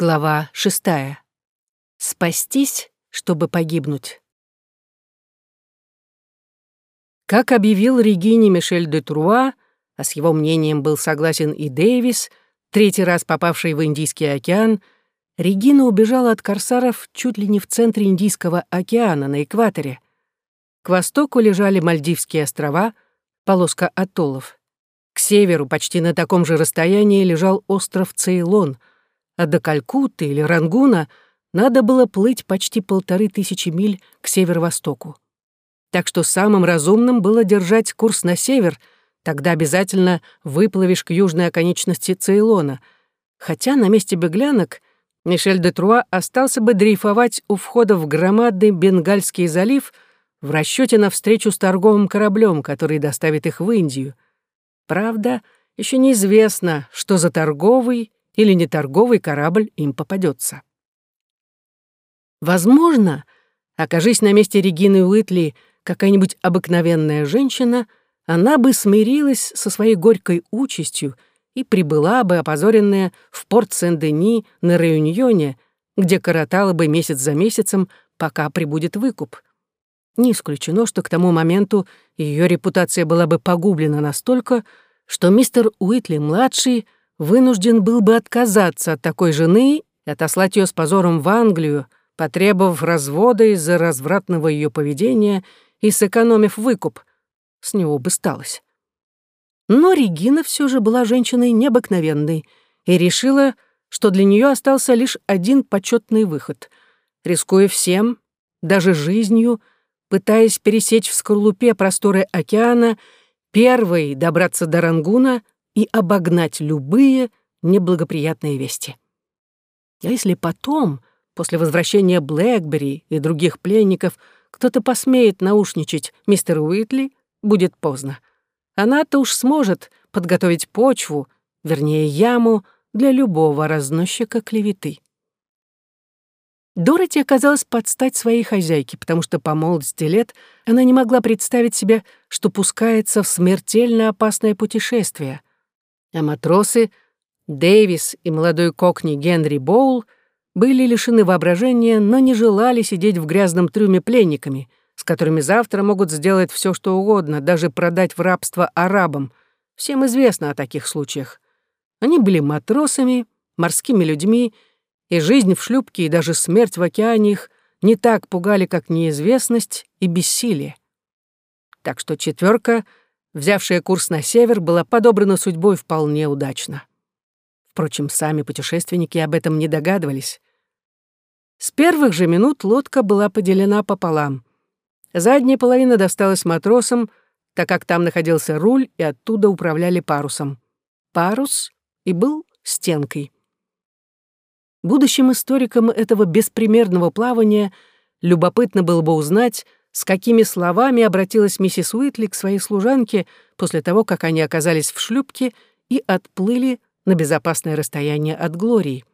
Глава шестая. Спастись, чтобы погибнуть. Как объявил Регине Мишель де Труа, а с его мнением был согласен и Дэвис, третий раз попавший в Индийский океан, Регина убежала от корсаров чуть ли не в центре Индийского океана, на экваторе. К востоку лежали Мальдивские острова, полоска атоллов. К северу, почти на таком же расстоянии, лежал остров Цейлон — а до Калькутты или Рангуна надо было плыть почти полторы тысячи миль к северо-востоку. Так что самым разумным было держать курс на север, тогда обязательно выплывешь к южной оконечности Цейлона, хотя на месте беглянок Мишель де Труа остался бы дрейфовать у входа в громадный Бенгальский залив в расчете на встречу с торговым кораблем, который доставит их в Индию. Правда, еще неизвестно, что за торговый или неторговый корабль им попадется. Возможно, окажись на месте Регины Уитли какая-нибудь обыкновенная женщина, она бы смирилась со своей горькой участью и прибыла бы, опозоренная, в порт Сен-Дени на Реюньоне, где коротала бы месяц за месяцем, пока прибудет выкуп. Не исключено, что к тому моменту ее репутация была бы погублена настолько, что мистер Уитли-младший — вынужден был бы отказаться от такой жены и отослать ее с позором в Англию, потребовав развода из-за развратного ее поведения и сэкономив выкуп. С него бы сталось. Но Регина все же была женщиной необыкновенной и решила, что для нее остался лишь один почетный выход. Рискуя всем, даже жизнью, пытаясь пересечь в скорлупе просторы океана, первой добраться до Рангуна — и обогнать любые неблагоприятные вести. А если потом, после возвращения Блэкбери и других пленников, кто-то посмеет наушничать мистер Уитли, будет поздно. Она-то уж сможет подготовить почву, вернее, яму для любого разносчика клеветы. Дороти оказалась под стать своей хозяйке, потому что по молодости лет она не могла представить себе, что пускается в смертельно опасное путешествие, а матросы Дэвис и молодой кокни Генри Боул были лишены воображения, но не желали сидеть в грязном трюме пленниками, с которыми завтра могут сделать все, что угодно, даже продать в рабство арабам. Всем известно о таких случаях. Они были матросами, морскими людьми, и жизнь в шлюпке и даже смерть в океане их не так пугали, как неизвестность и бессилие. Так что четверка взявшая курс на север, была подобрана судьбой вполне удачно. Впрочем, сами путешественники об этом не догадывались. С первых же минут лодка была поделена пополам. Задняя половина досталась матросам, так как там находился руль, и оттуда управляли парусом. Парус и был стенкой. Будущим историкам этого беспримерного плавания любопытно было бы узнать, с какими словами обратилась миссис Уитли к своей служанке после того, как они оказались в шлюпке и отплыли на безопасное расстояние от Глории.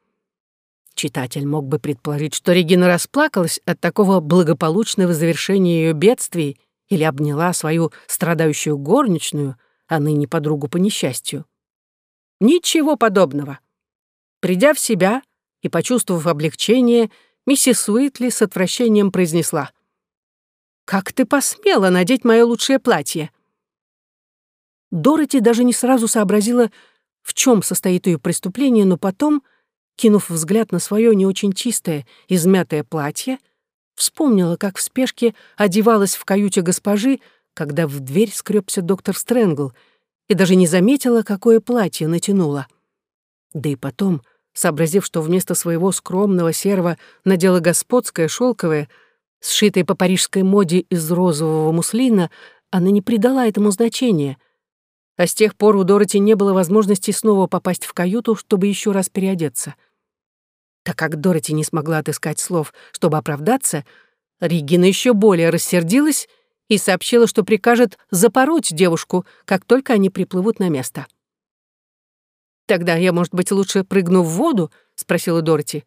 Читатель мог бы предположить, что Регина расплакалась от такого благополучного завершения ее бедствий или обняла свою страдающую горничную, а ныне подругу по несчастью. Ничего подобного. Придя в себя и почувствовав облегчение, миссис Уитли с отвращением произнесла — как ты посмела надеть мое лучшее платье?» Дороти даже не сразу сообразила, в чем состоит ее преступление, но потом, кинув взгляд на свое не очень чистое, измятое платье, вспомнила, как в спешке одевалась в каюте госпожи, когда в дверь скребся доктор Стрэнгл, и даже не заметила, какое платье натянула. Да и потом, сообразив, что вместо своего скромного серого надела господское шелковое, сшитой по парижской моде из розового муслина, она не придала этому значения. А с тех пор у Дороти не было возможности снова попасть в каюту, чтобы еще раз переодеться. Так как Дороти не смогла отыскать слов, чтобы оправдаться, Регина еще более рассердилась и сообщила, что прикажет запороть девушку, как только они приплывут на место. «Тогда я, может быть, лучше прыгну в воду?» — спросила Дороти.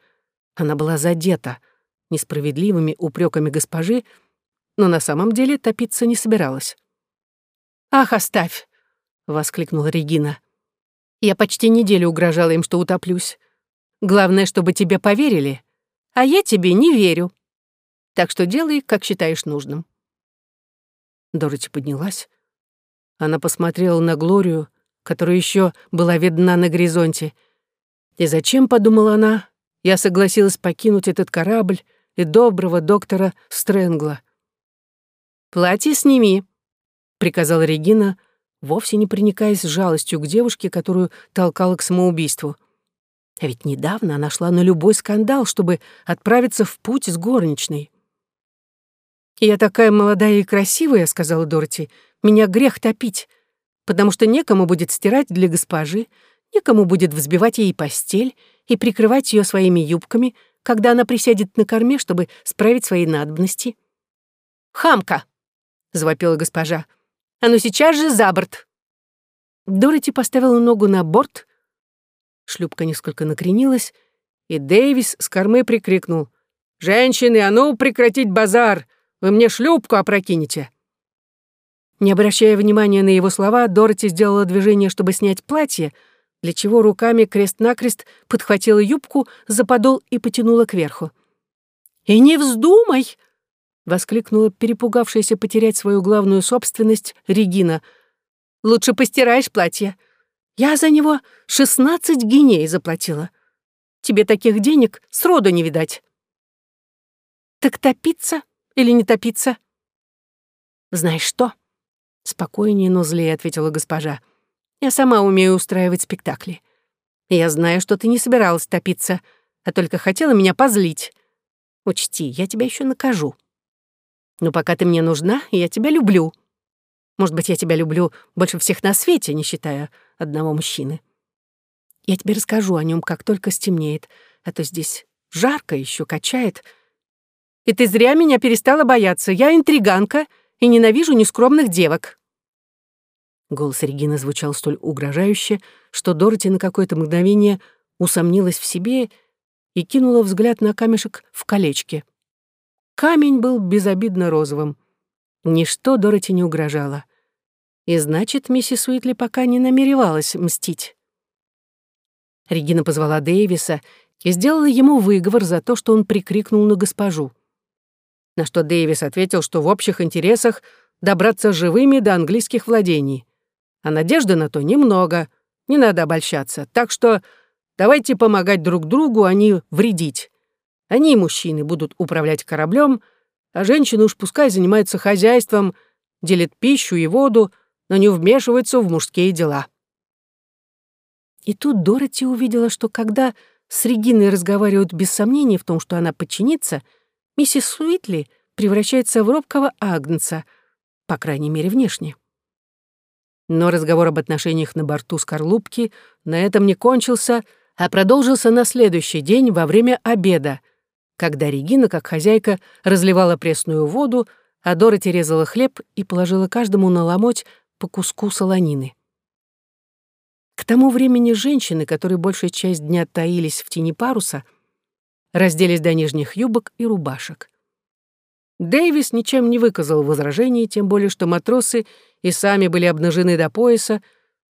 Она была задета — несправедливыми упреками госпожи, но на самом деле топиться не собиралась. «Ах, оставь!» — воскликнула Регина. «Я почти неделю угрожала им, что утоплюсь. Главное, чтобы тебе поверили. А я тебе не верю. Так что делай, как считаешь нужным». Дороти поднялась. Она посмотрела на Глорию, которая еще была видна на горизонте. И зачем, подумала она, я согласилась покинуть этот корабль и доброго доктора Стрэнгла. «Платье сними», — приказала Регина, вовсе не проникаясь жалостью к девушке, которую толкала к самоубийству. А ведь недавно она шла на любой скандал, чтобы отправиться в путь с горничной. «Я такая молодая и красивая», — сказала Дороти, — «меня грех топить, потому что некому будет стирать для госпожи, некому будет взбивать ей постель и прикрывать ее своими юбками, когда она присядет на корме, чтобы справить свои надобности». «Хамка!» — завопила госпожа. «А ну сейчас же за борт!» Дороти поставила ногу на борт, шлюпка несколько накренилась, и Дэвис с кормы прикрикнул. «Женщины, а ну прекратить базар! Вы мне шлюпку опрокинете!» Не обращая внимания на его слова, Дороти сделала движение, чтобы снять платье, для чего руками крест-накрест подхватила юбку за подол и потянула кверху. «И не вздумай!» воскликнула перепугавшаяся потерять свою главную собственность Регина. «Лучше постираешь платье. Я за него шестнадцать гиней заплатила. Тебе таких денег сроду не видать». «Так топиться или не топиться?» «Знаешь что?» — спокойнее, но злее ответила госпожа. «Я сама умею устраивать спектакли. Я знаю, что ты не собиралась топиться, а только хотела меня позлить. Учти, я тебя еще накажу». Но пока ты мне нужна, я тебя люблю. Может быть, я тебя люблю больше всех на свете, не считая одного мужчины. Я тебе расскажу о нем, как только стемнеет, а то здесь жарко еще качает. И ты зря меня перестала бояться. Я интриганка и ненавижу нескромных девок. Голос Регины звучал столь угрожающе, что Дороти на какое-то мгновение усомнилась в себе и кинула взгляд на камешек в колечке. Камень был безобидно розовым. Ничто Дороти не угрожало. И значит, миссис Уитли пока не намеревалась мстить. Регина позвала Дэвиса и сделала ему выговор за то, что он прикрикнул на госпожу. На что Дэвис ответил, что в общих интересах добраться живыми до английских владений. А надежды на то немного, не надо обольщаться. Так что давайте помогать друг другу, а не вредить. Они, мужчины, будут управлять кораблем, а женщины уж пускай занимаются хозяйством, делят пищу и воду, но не вмешиваются в мужские дела. И тут Дороти увидела, что когда с Региной разговаривают без сомнений в том, что она подчинится, миссис Суитли превращается в робкого агнца, по крайней мере, внешне. Но разговор об отношениях на борту скорлупки на этом не кончился, а продолжился на следующий день во время обеда, когда Регина, как хозяйка, разливала пресную воду, а Дороти резала хлеб и положила каждому на ломоть по куску солонины. К тому времени женщины, которые большую часть дня таились в тени паруса, разделись до нижних юбок и рубашек. Дэвис ничем не выказал возражений, тем более что матросы и сами были обнажены до пояса,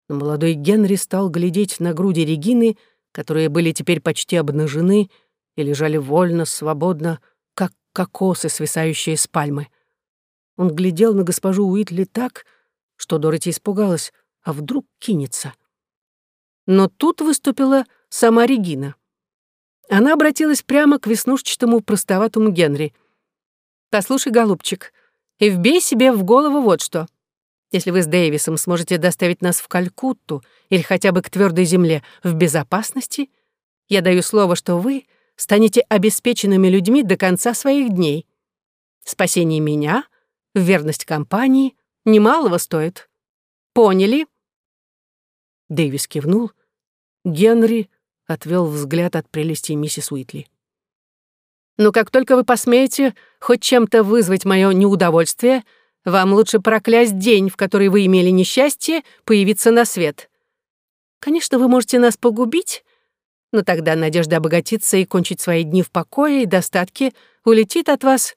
но молодой Генри стал глядеть на груди Регины, которые были теперь почти обнажены, и лежали вольно, свободно, как кокосы, свисающие с пальмы. Он глядел на госпожу Уитли так, что Дороти испугалась, а вдруг кинется. Но тут выступила сама Регина. Она обратилась прямо к веснушчатому простоватому Генри. «Послушай, голубчик, и вбей себе в голову вот что. Если вы с Дэвисом сможете доставить нас в Калькутту или хотя бы к твердой земле в безопасности, я даю слово, что вы станете обеспеченными людьми до конца своих дней. Спасение меня, верность компании немалого стоит. Поняли?» Дэвис кивнул. Генри отвел взгляд от прелести миссис Уитли. «Но как только вы посмеете хоть чем-то вызвать мое неудовольствие, вам лучше проклясть день, в который вы имели несчастье появиться на свет. Конечно, вы можете нас погубить, но тогда надежда обогатиться и кончить свои дни в покое и достатке улетит от вас,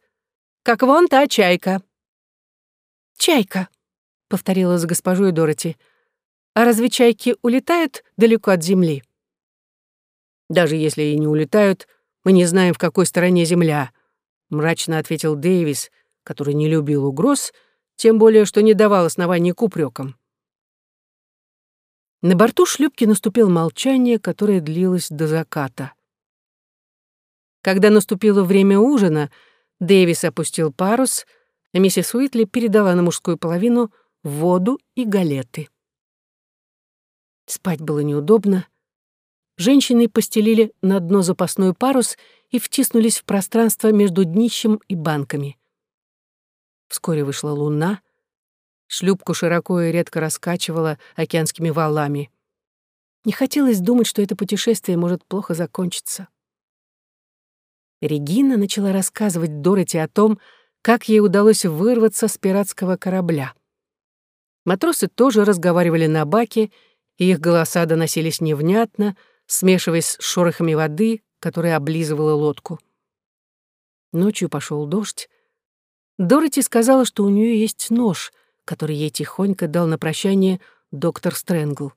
как вон та чайка». «Чайка», — повторила за госпожой Дороти. «А разве чайки улетают далеко от земли?» Даже если и не улетают, мы не знаем, в какой стороне Земля», — мрачно ответил Дэвис, который не любил угроз, тем более, что не давал оснований к упрекам. На борту шлюпки наступило молчание, которое длилось до заката. Когда наступило время ужина, Дэвис опустил парус, а миссис Уитли передала на мужскую половину воду и галеты. Спать было неудобно. Женщины постелили на дно запасной парус и втиснулись в пространство между днищем и банками. Вскоре вышла луна — Шлюпку широко и редко раскачивала океанскими валами. Не хотелось думать, что это путешествие может плохо закончиться. Регина начала рассказывать Дороти о том, как ей удалось вырваться с пиратского корабля. Матросы тоже разговаривали на баке, и их голоса доносились невнятно, смешиваясь с шорохами воды, которая облизывала лодку. Ночью пошел дождь. Дороти сказала, что у нее есть нож, который ей тихонько дал на прощание доктор Стрэнгл.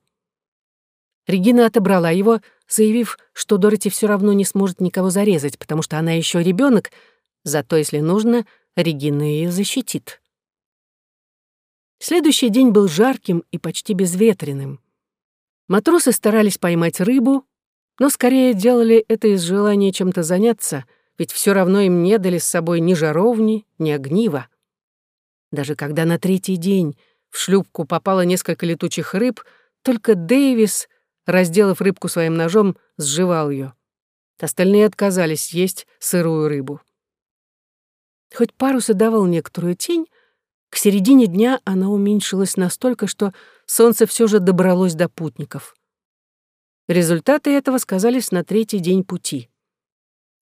Регина отобрала его, заявив, что Дороти все равно не сможет никого зарезать, потому что она еще ребенок, зато, если нужно, Регина ее защитит. Следующий день был жарким и почти безветренным. Матросы старались поймать рыбу, но скорее делали это из желания чем-то заняться, ведь все равно им не дали с собой ни жаровни, ни огнива. Даже когда на третий день в шлюпку попало несколько летучих рыб, только Дэвис, разделав рыбку своим ножом, сживал ее. Остальные отказались есть сырую рыбу. Хоть парус и давал некоторую тень, к середине дня она уменьшилась настолько, что солнце все же добралось до путников. Результаты этого сказались на третий день пути.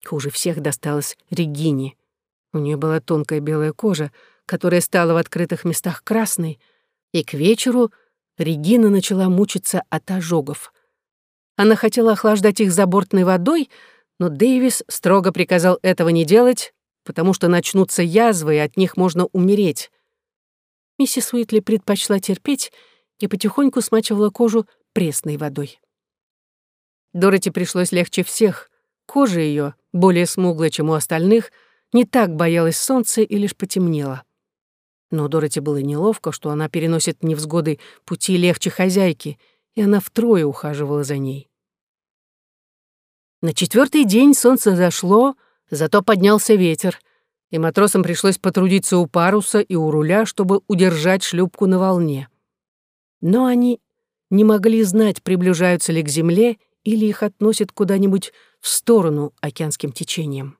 Хуже всех досталось Регине. У нее была тонкая белая кожа, которая стала в открытых местах красной, и к вечеру Регина начала мучиться от ожогов. Она хотела охлаждать их забортной водой, но Дэвис строго приказал этого не делать, потому что начнутся язвы, и от них можно умереть. Миссис Уитли предпочла терпеть и потихоньку смачивала кожу пресной водой. Дороти пришлось легче всех. Кожа ее, более смуглая, чем у остальных, не так боялась солнца и лишь потемнела. Но Дороти было неловко, что она переносит невзгоды пути легче хозяйки, и она втрое ухаживала за ней. На четвертый день солнце зашло, зато поднялся ветер, и матросам пришлось потрудиться у паруса и у руля, чтобы удержать шлюпку на волне. Но они не могли знать, приближаются ли к земле или их относят куда-нибудь в сторону океанским течением.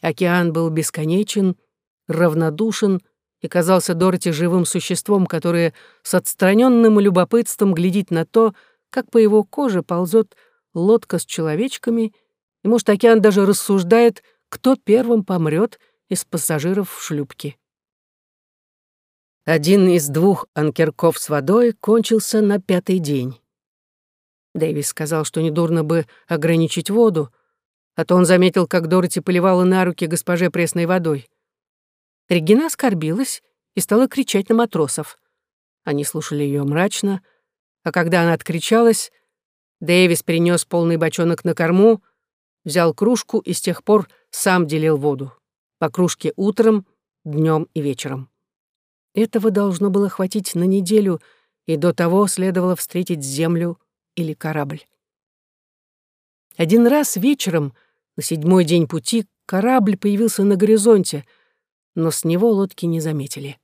Океан был бесконечен, равнодушен и казался Дороти живым существом, которое с отстраненным любопытством глядит на то, как по его коже ползет лодка с человечками, и, может, океан даже рассуждает, кто первым помрет из пассажиров в шлюпке. Один из двух анкерков с водой кончился на пятый день. Дэвис сказал, что недурно бы ограничить воду, а то он заметил, как Дороти поливала на руки госпоже пресной водой. Регина оскорбилась и стала кричать на матросов. Они слушали ее мрачно, а когда она откричалась, Дэвис принес полный бочонок на корму, взял кружку и с тех пор сам делил воду. По кружке утром, днем и вечером. Этого должно было хватить на неделю, и до того следовало встретить землю или корабль. Один раз вечером, на седьмой день пути, корабль появился на горизонте — но с него лодки не заметили.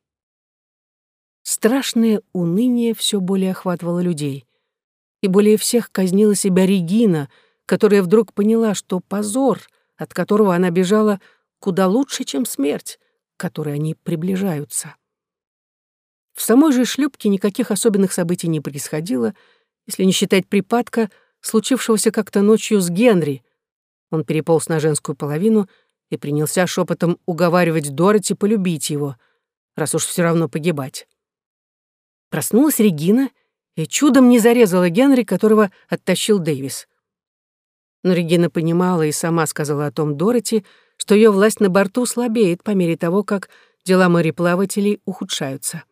Страшное уныние все более охватывало людей. И более всех казнила себя Регина, которая вдруг поняла, что позор, от которого она бежала, куда лучше, чем смерть, к которой они приближаются. В самой же шлюпке никаких особенных событий не происходило, если не считать припадка, случившегося как-то ночью с Генри. Он переполз на женскую половину — и принялся шепотом уговаривать Дороти полюбить его, раз уж все равно погибать. Проснулась Регина и чудом не зарезала Генри, которого оттащил Дэвис. Но Регина понимала и сама сказала о том Дороти, что ее власть на борту слабеет по мере того, как дела мореплавателей ухудшаются.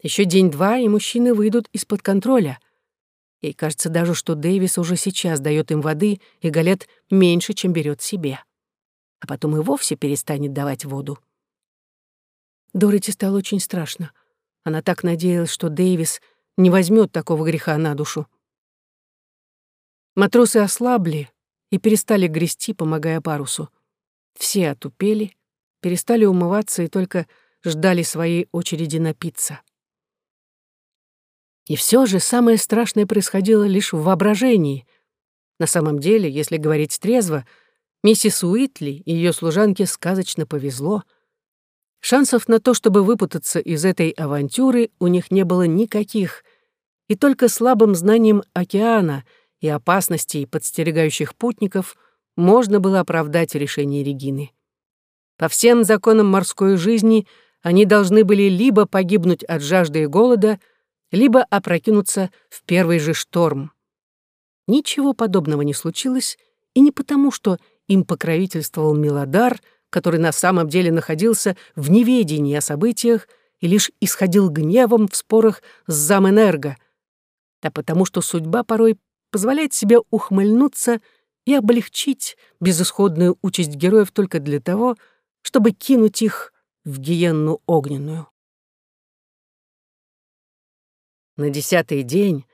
Еще день-два, и мужчины выйдут из-под контроля. Ей кажется даже, что Дэвис уже сейчас дает им воды, и Галет меньше, чем берет себе. А потом и вовсе перестанет давать воду. Дороти стало очень страшно. Она так надеялась, что Дэвис не возьмет такого греха на душу. Матросы ослабли и перестали грести, помогая парусу. Все отупели, перестали умываться и только ждали своей очереди напиться. И все же самое страшное происходило лишь в воображении. На самом деле, если говорить трезво, миссис Уитли и ее служанке сказочно повезло. Шансов на то, чтобы выпутаться из этой авантюры, у них не было никаких, и только слабым знанием океана и опасностей, подстерегающих путников, можно было оправдать решение Регины. По всем законам морской жизни они должны были либо погибнуть от жажды и голода, либо опрокинуться в первый же шторм. Ничего подобного не случилось, и не потому, что им покровительствовал Милодар, который на самом деле находился в неведении о событиях и лишь исходил гневом в спорах с Заменерго, а потому что судьба порой позволяет себе ухмыльнуться и облегчить безысходную участь героев только для того, чтобы кинуть их в гиенну огненную. На десятый день,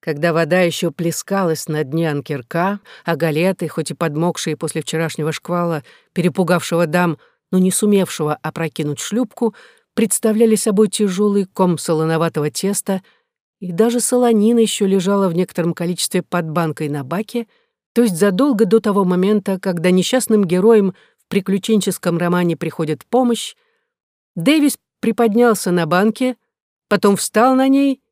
когда вода еще плескалась на дне анкерка, а галеты, хоть и подмокшие после вчерашнего шквала, перепугавшего дам, но не сумевшего опрокинуть шлюпку, представляли собой тяжелый ком солоноватого теста, и даже солонина еще лежала в некотором количестве под банкой на баке, то есть задолго до того момента, когда несчастным героям в приключенческом романе приходит помощь, Дэвис приподнялся на банке, потом встал на ней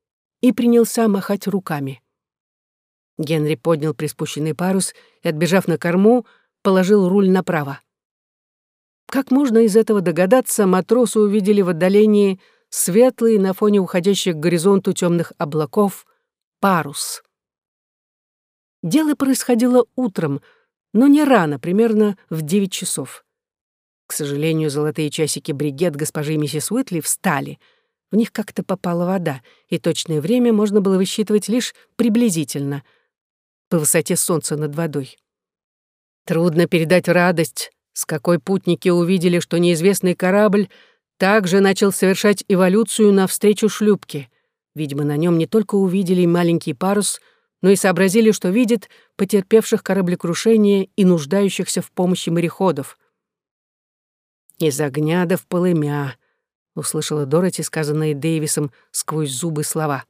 и принялся махать руками. Генри поднял приспущенный парус и, отбежав на корму, положил руль направо. Как можно из этого догадаться, матросы увидели в отдалении светлый на фоне уходящих к горизонту темных облаков парус. Дело происходило утром, но не рано, примерно в девять часов. К сожалению, золотые часики бригет госпожи миссис Уитли встали — в них как-то попала вода, и точное время можно было высчитывать лишь приблизительно, по высоте солнца над водой. Трудно передать радость, с какой путники увидели, что неизвестный корабль также начал совершать эволюцию навстречу шлюпке. Видимо, на нем не только увидели маленький парус, но и сообразили, что видят потерпевших кораблекрушение и нуждающихся в помощи мореходов. Из огня да в полымя, услышала Дороти, сказанные Дэвисом сквозь зубы слова.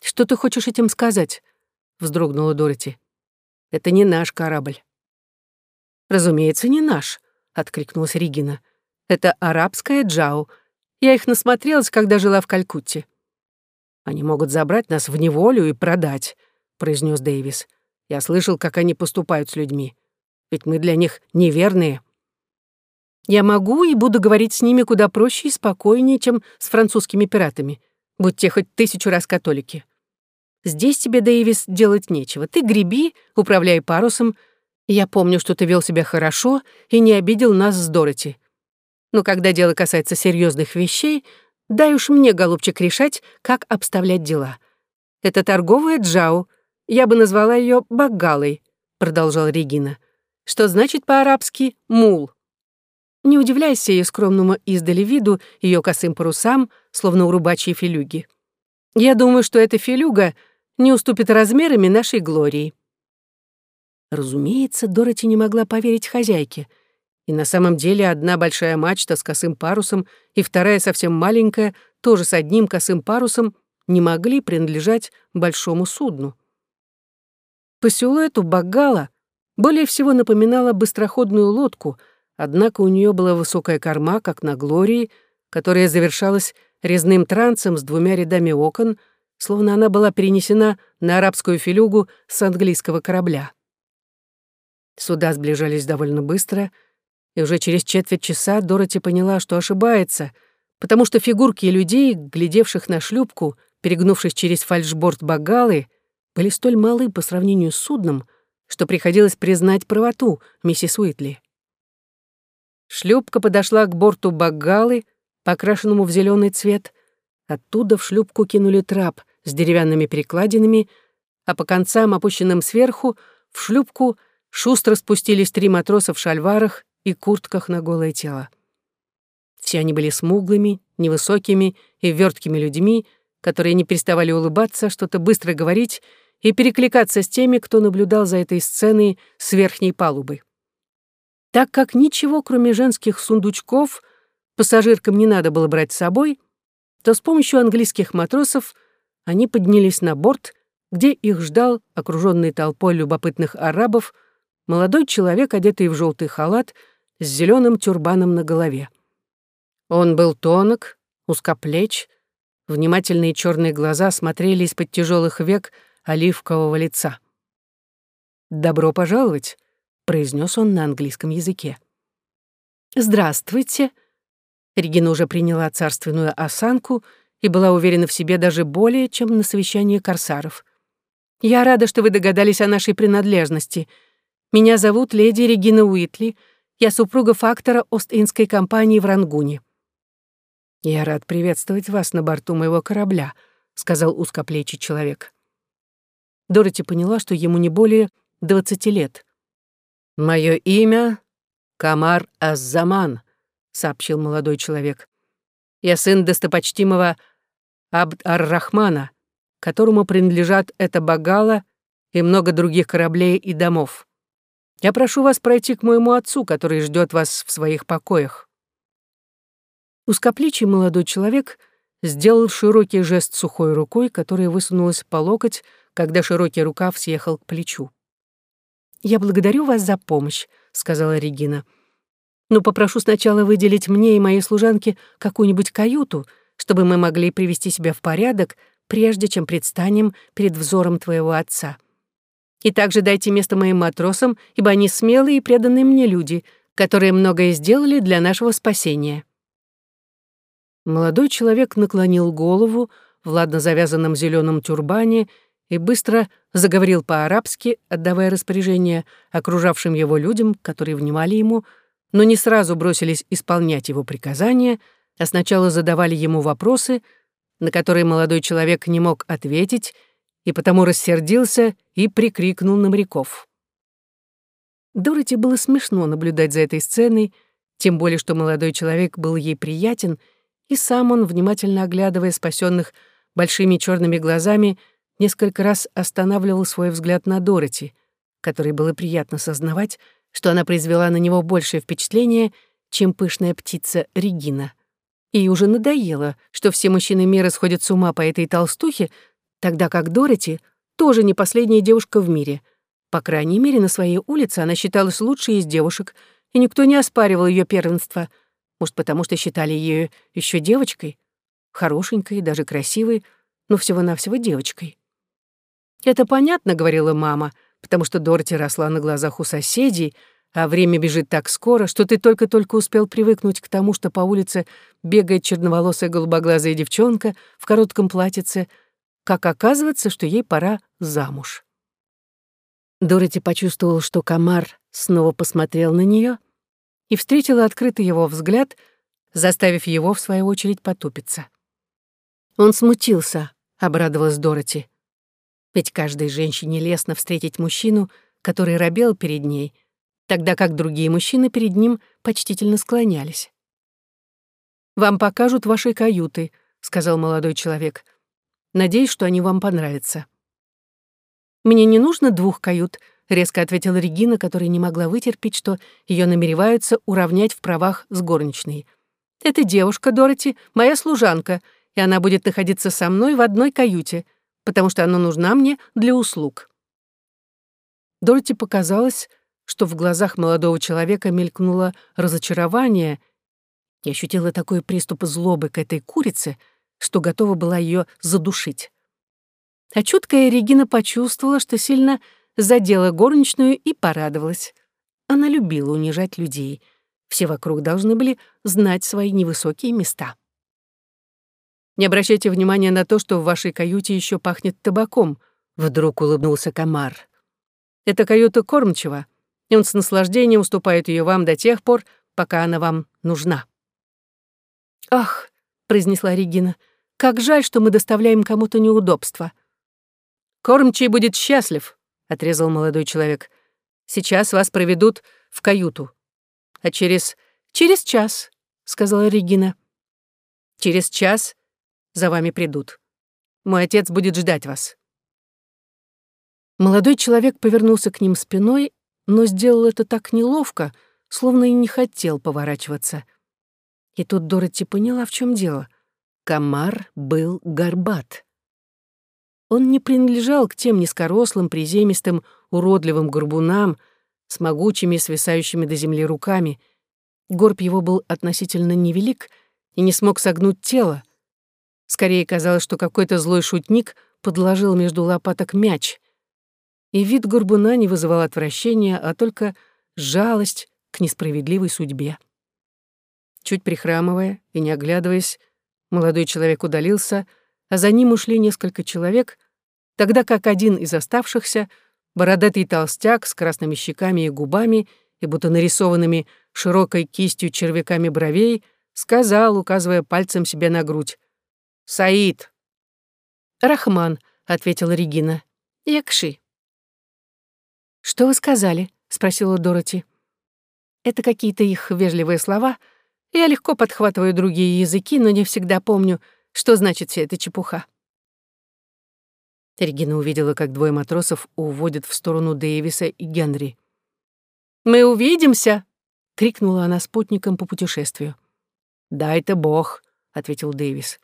«Что ты хочешь этим сказать?» — вздрогнула Дороти. «Это не наш корабль». «Разумеется, не наш», — откликнулась Ригина. «Это арабская Джау. Я их насмотрелась, когда жила в Калькутте». «Они могут забрать нас в неволю и продать», — произнес Дэвис. «Я слышал, как они поступают с людьми. Ведь мы для них неверные». Я могу и буду говорить с ними куда проще и спокойнее, чем с французскими пиратами, будь те хоть тысячу раз католики. Здесь тебе, Дэвис, делать нечего. Ты греби, управляй парусом. Я помню, что ты вел себя хорошо и не обидел нас с Дороти. Но когда дело касается серьезных вещей, дай уж мне, голубчик, решать, как обставлять дела. Это торговая Джау. Я бы назвала ее Багалой, продолжала Регина. Что значит по-арабски «мул». Не удивляйся ее скромному издали виду, ее косым парусам, словно у рыбачьей филюги. Я думаю, что эта филюга не уступит размерами нашей Глории. Разумеется, Дороти не могла поверить хозяйке. И на самом деле одна большая мачта с косым парусом и вторая совсем маленькая, тоже с одним косым парусом, не могли принадлежать большому судну. По силуэту Багала более всего напоминала быстроходную лодку — Однако у нее была высокая корма, как на Глории, которая завершалась резным трансом с двумя рядами окон, словно она была перенесена на арабскую филюгу с английского корабля. Суда сближались довольно быстро, и уже через четверть часа Дороти поняла, что ошибается, потому что фигурки людей, глядевших на шлюпку, перегнувшись через фальшборд Багалы, были столь малы по сравнению с судном, что приходилось признать правоту миссис Уитли. Шлюпка подошла к борту Багалы, покрашенному в зеленый цвет. Оттуда в шлюпку кинули трап с деревянными перекладинами, а по концам, опущенным сверху, в шлюпку шустро спустились три матроса в шальварах и куртках на голое тело. Все они были смуглыми, невысокими и верткими людьми, которые не переставали улыбаться, что-то быстро говорить и перекликаться с теми, кто наблюдал за этой сценой с верхней палубы. Так как ничего, кроме женских сундучков, пассажиркам не надо было брать с собой, то с помощью английских матросов они поднялись на борт, где их ждал, окруженный толпой любопытных арабов, молодой человек, одетый в желтый халат, с зеленым тюрбаном на голове. Он был тонок, узкоплеч, внимательные черные глаза смотрели из-под тяжелых век оливкового лица. «Добро пожаловать», — произнес он на английском языке. «Здравствуйте», Регина уже приняла царственную осанку и была уверена в себе даже более, чем на совещании корсаров. «Я рада, что вы догадались о нашей принадлежности. Меня зовут леди Регина Уитли. Я супруга фактора Ост-Индской компании в Рангуне». «Я рад приветствовать вас на борту моего корабля», — сказал узкоплечий человек. Дороти поняла, что ему не более двадцати лет. «Мое имя — Камар Аззаман», сообщил молодой человек. «Я сын достопочтимого Абд-ар-Рахмана, которому принадлежат эта Багала и много других кораблей и домов. Я прошу вас пройти к моему отцу, который ждет вас в своих покоях». Узкоплечий молодой человек сделал широкий жест сухой рукой, которая высунулась по локоть, когда широкий рукав съехал к плечу. «Я благодарю вас за помощь», — сказала Регина но попрошу сначала выделить мне и моей служанке какую-нибудь каюту, чтобы мы могли привести себя в порядок, прежде чем предстанем перед взором твоего отца. И также дайте место моим матросам, ибо они смелые и преданные мне люди, которые многое сделали для нашего спасения». Молодой человек наклонил голову в ладно завязанном зеленом тюрбане и быстро заговорил по-арабски, отдавая распоряжение окружавшим его людям, которые внимали ему, но не сразу бросились исполнять его приказания, а сначала задавали ему вопросы, на которые молодой человек не мог ответить, и потому рассердился и прикрикнул на моряков. Дороти было смешно наблюдать за этой сценой, тем более что молодой человек был ей приятен, и сам он, внимательно оглядывая спасенных большими черными глазами, несколько раз останавливал свой взгляд на Дороти, которой было приятно сознавать, что она произвела на него большее впечатление, чем пышная птица Регина. Ей уже надоело, что все мужчины мира сходят с ума по этой толстухе, тогда как Дороти тоже не последняя девушка в мире. По крайней мере, на своей улице она считалась лучшей из девушек, и никто не оспаривал ее первенство. Может, потому что считали ее еще девочкой? Хорошенькой, даже красивой, но всего-навсего девочкой. «Это понятно», — говорила мама — потому что Дороти росла на глазах у соседей, а время бежит так скоро, что ты только-только успел привыкнуть к тому, что по улице бегает черноволосая голубоглазая девчонка в коротком платьице, как оказывается, что ей пора замуж. Дороти почувствовал, что комар снова посмотрел на нее и встретила открытый его взгляд, заставив его, в свою очередь, потупиться. Он смутился, обрадовалась Дороти. Ведь каждой женщине лестно встретить мужчину, который робел перед ней, тогда как другие мужчины перед ним почтительно склонялись. «Вам покажут ваши каюты», — сказал молодой человек. «Надеюсь, что они вам понравятся». «Мне не нужно двух кают», — резко ответила Регина, которая не могла вытерпеть, что ее намереваются уравнять в правах с горничной. «Эта девушка, Дороти, моя служанка, и она будет находиться со мной в одной каюте потому что она нужна мне для услуг». Дороти показалось, что в глазах молодого человека мелькнуло разочарование и ощутила такой приступ злобы к этой курице, что готова была ее задушить. А чуткая Регина почувствовала, что сильно задела горничную и порадовалась. Она любила унижать людей. Все вокруг должны были знать свои невысокие места. Не обращайте внимания на то, что в вашей каюте еще пахнет табаком», — вдруг улыбнулся комар. «Это каюта кормчего, и он с наслаждением уступает ее вам до тех пор, пока она вам нужна». «Ах», — произнесла Регина, — «как жаль, что мы доставляем кому-то неудобства». «Кормчий будет счастлив», — отрезал молодой человек. «Сейчас вас проведут в каюту. А через... через час», — сказала Регина. «Через час за вами придут. Мой отец будет ждать вас». Молодой человек повернулся к ним спиной, но сделал это так неловко, словно и не хотел поворачиваться. И тут Дороти поняла, в чем дело. Комар был горбат. Он не принадлежал к тем низкорослым, приземистым, уродливым горбунам с могучими, свисающими до земли руками. Горб его был относительно невелик и не смог согнуть тело. Скорее казалось, что какой-то злой шутник подложил между лопаток мяч. И вид горбуна не вызывал отвращения, а только жалость к несправедливой судьбе. Чуть прихрамывая и не оглядываясь, молодой человек удалился, а за ним ушли несколько человек, тогда как один из оставшихся, бородатый толстяк с красными щеками и губами и будто нарисованными широкой кистью червяками бровей, сказал, указывая пальцем себе на грудь. «Саид!» «Рахман», — ответила Регина. «Якши». «Что вы сказали?» — спросила Дороти. «Это какие-то их вежливые слова. Я легко подхватываю другие языки, но не всегда помню, что значит вся эта чепуха?» Регина увидела, как двое матросов уводят в сторону Дэвиса и Генри. «Мы увидимся!» — крикнула она спутникам по путешествию. «Дай-то бог!» — ответил Дэвис.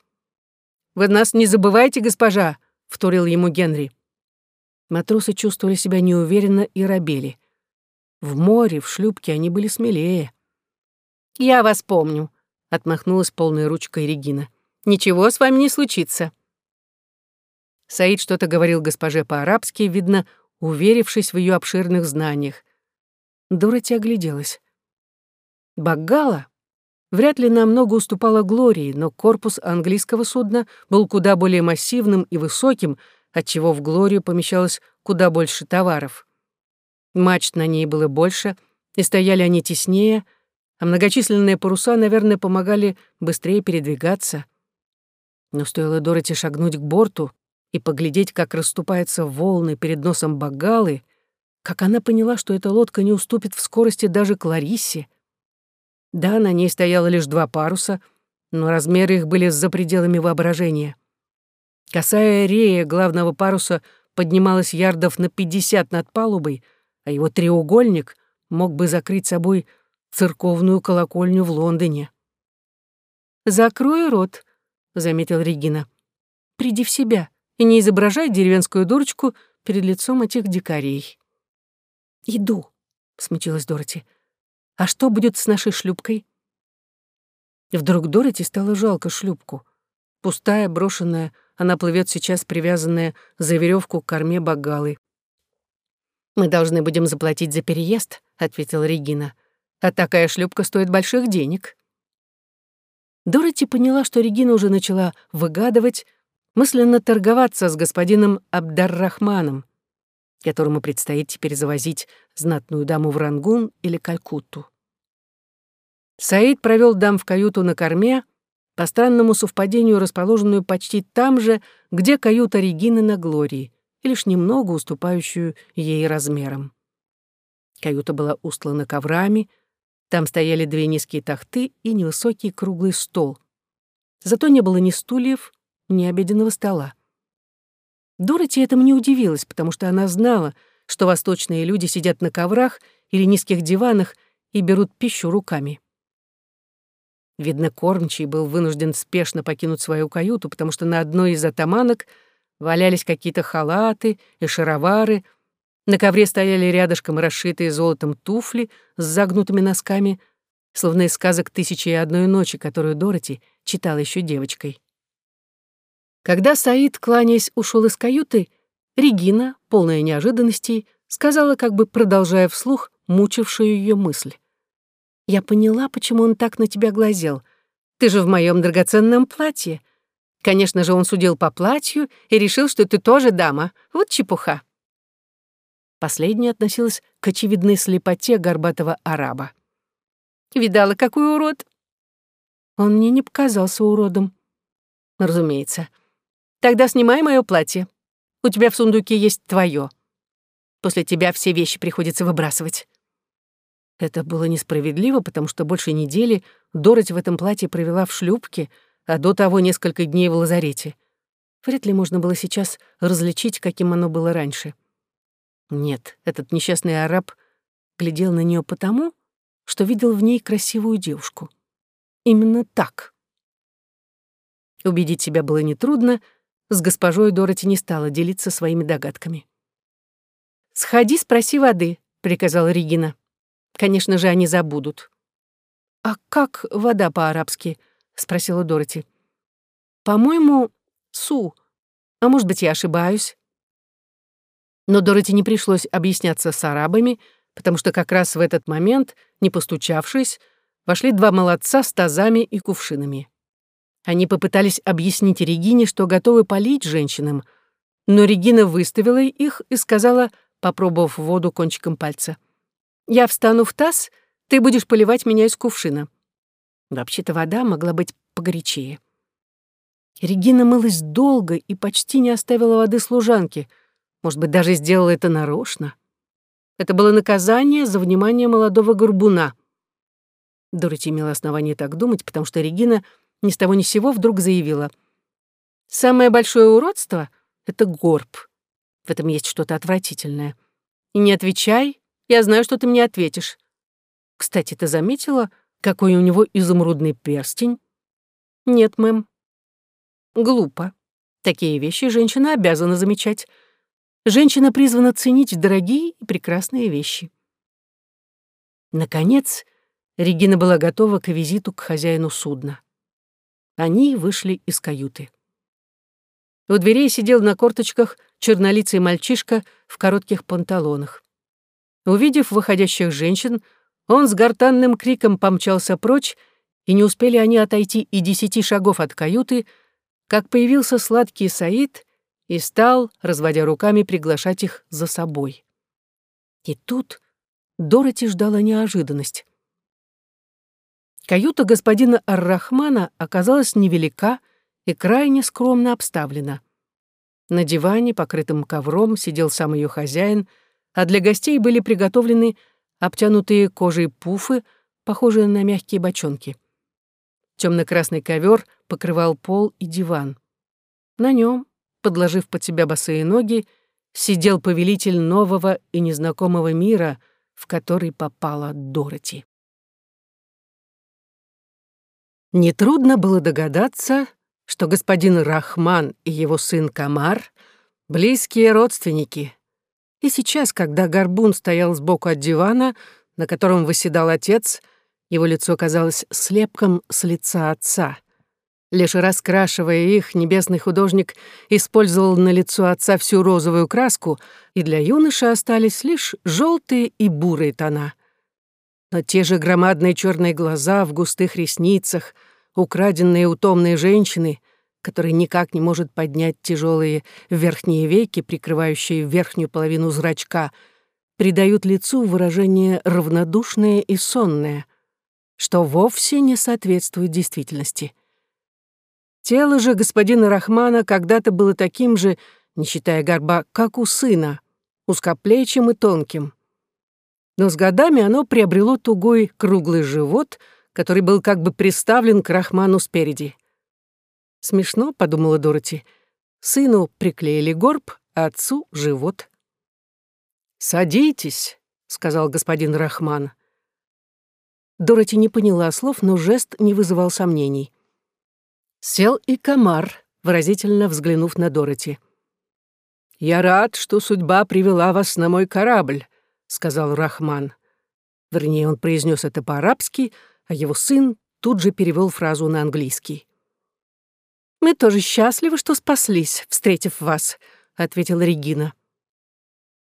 «Вы нас не забывайте, госпожа!» — вторил ему Генри. Матросы чувствовали себя неуверенно и робели. В море, в шлюпке они были смелее. «Я вас помню», — отмахнулась полной ручкой Регина. Ничего с вами не случится». Саид что-то говорил госпоже по-арабски, видно, уверившись в ее обширных знаниях. Дороти огляделась. Багала вряд ли намного уступала Глории, но корпус английского судна был куда более массивным и высоким, отчего в Глорию помещалось куда больше товаров. Мачт на ней было больше, и стояли они теснее, а многочисленные паруса, наверное, помогали быстрее передвигаться. Но стоило Дороти шагнуть к борту и поглядеть, как расступаются волны перед носом Багалы, как она поняла, что эта лодка не уступит в скорости даже Клариссе. Да, на ней стояло лишь два паруса, но размеры их были за пределами воображения. Косая рея главного паруса поднималась ярдов на пятьдесят над палубой, а его треугольник мог бы закрыть собой церковную колокольню в Лондоне. «Закрой рот», — заметил Регина. «Приди в себя и не изображай деревенскую дурочку перед лицом этих дикарей». «Иду», — смутилась Дороти. «А что будет с нашей шлюпкой?» Вдруг Дороти стало жалко шлюпку. Пустая, брошенная, она плывет сейчас привязанная за веревку к корме багалы. «Мы должны будем заплатить за переезд», — ответила Регина. «А такая шлюпка стоит больших денег». Дороти поняла, что Регина уже начала выгадывать, мысленно торговаться с господином Абдаррахманом, которому предстоит теперь завозить знатную даму в Рангун или Калькутту. Саид провел дам в каюту на корме, по странному совпадению расположенную почти там же, где каюта Регины на Глории, и лишь немного уступающую ей размером. Каюта была устлана коврами — там стояли две низкие тахты и невысокий круглый стол. Зато не было ни стульев, ни обеденного стола. Дороти этому не удивилась, потому что она знала, что восточные люди сидят на коврах или низких диванах и берут пищу руками. Видно, кормчий был вынужден спешно покинуть свою каюту, потому что на одной из атаманок валялись какие-то халаты и шаровары — на ковре стояли рядышком расшитые золотом туфли с загнутыми носками, словно из сказок «Тысячи и одной ночи», которую Дороти читала еще девочкой. Когда Саид, кланяясь, ушел из каюты, Регина, полная неожиданностей, сказала, как бы продолжая вслух мучившую ее мысль. «Я поняла, почему он так на тебя глазел. Ты же в моем драгоценном платье. Конечно же, он судил по платью и решил, что ты тоже дама. Вот чепуха». Последняя относилась к очевидной слепоте горбатого араба. «Видала, какой урод?» Он мне не показался уродом. Разумеется. Тогда снимай мое платье. У тебя в сундуке есть твое. После тебя все вещи приходится выбрасывать». Это было несправедливо, потому что больше недели Дороти в этом платье провела в шлюпке, а до того несколько дней в лазарете. Вряд ли можно было сейчас различить, каким оно было раньше. Нет, этот несчастный араб глядел на нее потому, что видел в ней красивую девушку. Именно так. Убедить себя было нетрудно, с госпожой Дороти не стала делиться своими догадками. «Сходи, спроси воды», — приказала Регина. «Конечно же, они забудут». «А как вода по-арабски?» — спросила Дороти. «По-моему, су. А может быть, я ошибаюсь?» Но Дороти не пришлось объясняться с арабами, потому что как раз в этот момент, не постучавшись, вошли два молодца с тазами и кувшинами. Они попытались объяснить Регине, что готовы полить женщинам, но Регина выставила их и сказала, попробовав воду кончиком пальца, «Я встану в таз, ты будешь поливать меня из кувшина». Вообще-то вода могла быть погорячее. Регина мылась долго и почти не оставила воды служанке, может быть, даже сделала это нарочно. Это было наказание за внимание молодого горбуна. Дороти имела основание так думать, потому что Регина ни с того ни с сего вдруг заявила. «Самое большое уродство — это горб. В этом есть что-то отвратительное. И не отвечай, я знаю, что ты мне ответишь. Кстати, ты заметила, какой у него изумрудный перстень? Нет, мэм. Глупо. Такие вещи женщина обязана замечать. Женщина призвана ценить дорогие и прекрасные вещи. Наконец, Регина была готова к визиту к хозяину судна. Они вышли из каюты. У дверей сидел на корточках чернолицый мальчишка в коротких панталонах. Увидев выходящих женщин, он с гортанным криком помчался прочь, и не успели они отойти и десяти шагов от каюты, как появился сладкий Саид и стал, разводя руками, приглашать их за собой. И тут Дороти ждала неожиданность. Каюта господина Ар-Рахмана оказалась невелика и крайне скромно обставлена. На диване, покрытым ковром, сидел сам ее хозяин, а для гостей были приготовлены обтянутые кожей пуфы, похожие на мягкие бочонки. Темно-красный ковер покрывал пол и диван. На нем, подложив под себя босые ноги, сидел повелитель нового и незнакомого мира, в который попала Дороти. Нетрудно было догадаться, что господин Рахман и его сын Камар — близкие родственники, и сейчас, когда Горбун стоял сбоку от дивана, на котором выседал отец, его лицо казалось слепком с лица отца. Лишь раскрашивая их, небесный художник использовал на лицо отца всю розовую краску, и для юноши остались лишь желтые и бурые тона. Но те же громадные черные глаза в густых ресницах, украденные у томной женщины — который никак не может поднять тяжелые верхние веки, прикрывающие верхнюю половину зрачка, придают лицу выражение равнодушное и сонное, что вовсе не соответствует действительности. Тело же господина Рахмана когда-то было таким же, не считая горба, как у сына, узкоплечим и тонким. Но с годами оно приобрело тугой круглый живот, который был как бы приставлен к Рахману спереди. Смешно, подумала Дороти. Сыну приклеили горб, а отцу — живот. «Садитесь», — сказал господин Рахман. Дороти не поняла слов, но жест не вызывал сомнений. Сел и комар, выразительно взглянув на Дороти. «Я рад, что судьба привела вас на мой корабль», — сказал Рахман. Вернее, он произнес это по-арабски, а его сын тут же перевел фразу на английский. «Мы тоже счастливы, что спаслись, встретив вас», — ответила Регина.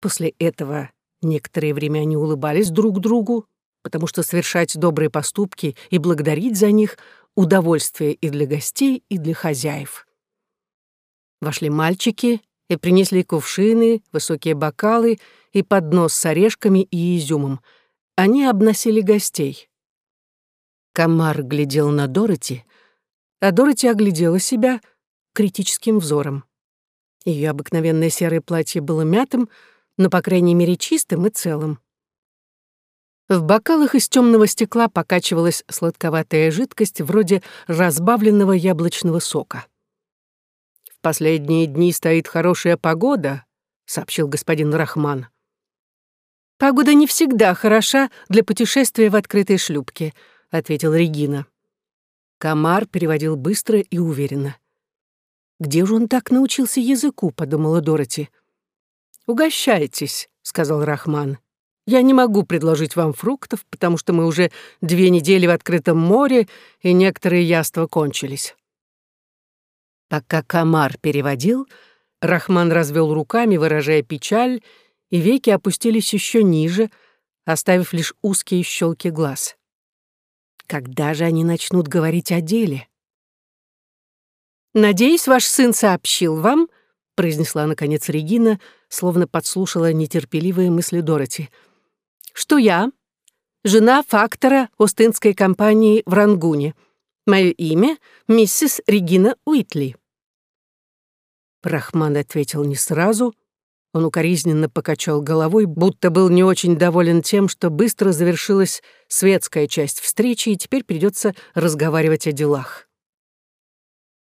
После этого некоторое время они улыбались друг другу, потому что совершать добрые поступки и благодарить за них — удовольствие и для гостей, и для хозяев. Вошли мальчики и принесли кувшины, высокие бокалы и поднос с орешками и изюмом. Они обносили гостей. Комар глядел на Дороти, а Дороти оглядела себя критическим взором. Ее обыкновенное серое платье было мятым, но, по крайней мере, чистым и целым. В бокалах из темного стекла покачивалась сладковатая жидкость вроде разбавленного яблочного сока. «В последние дни стоит хорошая погода», — сообщил господин Рахман. «Погода не всегда хороша для путешествия в открытой шлюпке», — ответила Регина. Комар переводил быстро и уверенно. «Где же он так научился языку?» — подумала Дороти. «Угощайтесь», — сказал Рахман. «Я не могу предложить вам фруктов, потому что мы уже две недели в открытом море, и некоторые яства кончились». Пока комар переводил, Рахман развел руками, выражая печаль, и веки опустились еще ниже, оставив лишь узкие щелки глаз. Когда же они начнут говорить о деле? «Надеюсь, ваш сын сообщил вам», — произнесла, наконец, Регина, словно подслушала нетерпеливые мысли Дороти, «что я, жена фактора Остинской компании в Рангуне. Мое имя — миссис Регина Уитли». Брахман ответил не сразу. Он укоризненно покачал головой, будто был не очень доволен тем, что быстро завершилась светская часть встречи, и теперь придется разговаривать о делах.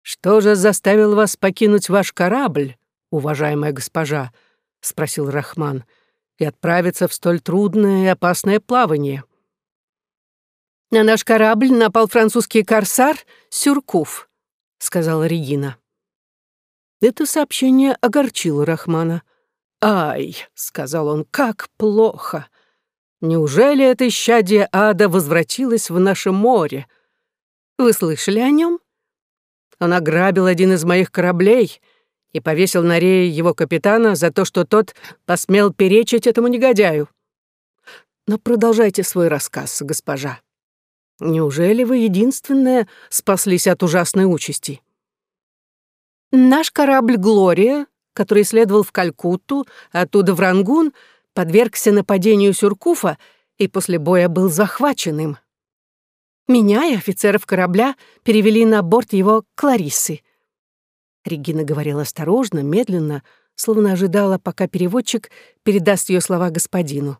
«Что же заставил вас покинуть ваш корабль, уважаемая госпожа?» — спросил Рахман, — «и отправиться в столь трудное и опасное плавание?» «На наш корабль напал французский корсар Сюркуф», — сказала Регина. Это сообщение огорчило Рахмана. «Ай», — сказал он, — «как плохо! Неужели это щадие ада возвратилось в наше море? Вы слышали о нем? Он ограбил один из моих кораблей и повесил на рее его капитана за то, что тот посмел перечить этому негодяю. Но продолжайте свой рассказ, госпожа. Неужели вы единственная спаслись от ужасной участи?» Наш корабль «Глория», который следовал в Калькутту, оттуда в Рангун, подвергся нападению Сюркуфа и после боя был захвачен им. Меня и офицеров корабля перевели на борт его Клариссы. Регина говорила осторожно, медленно, словно ожидала, пока переводчик передаст ее слова господину.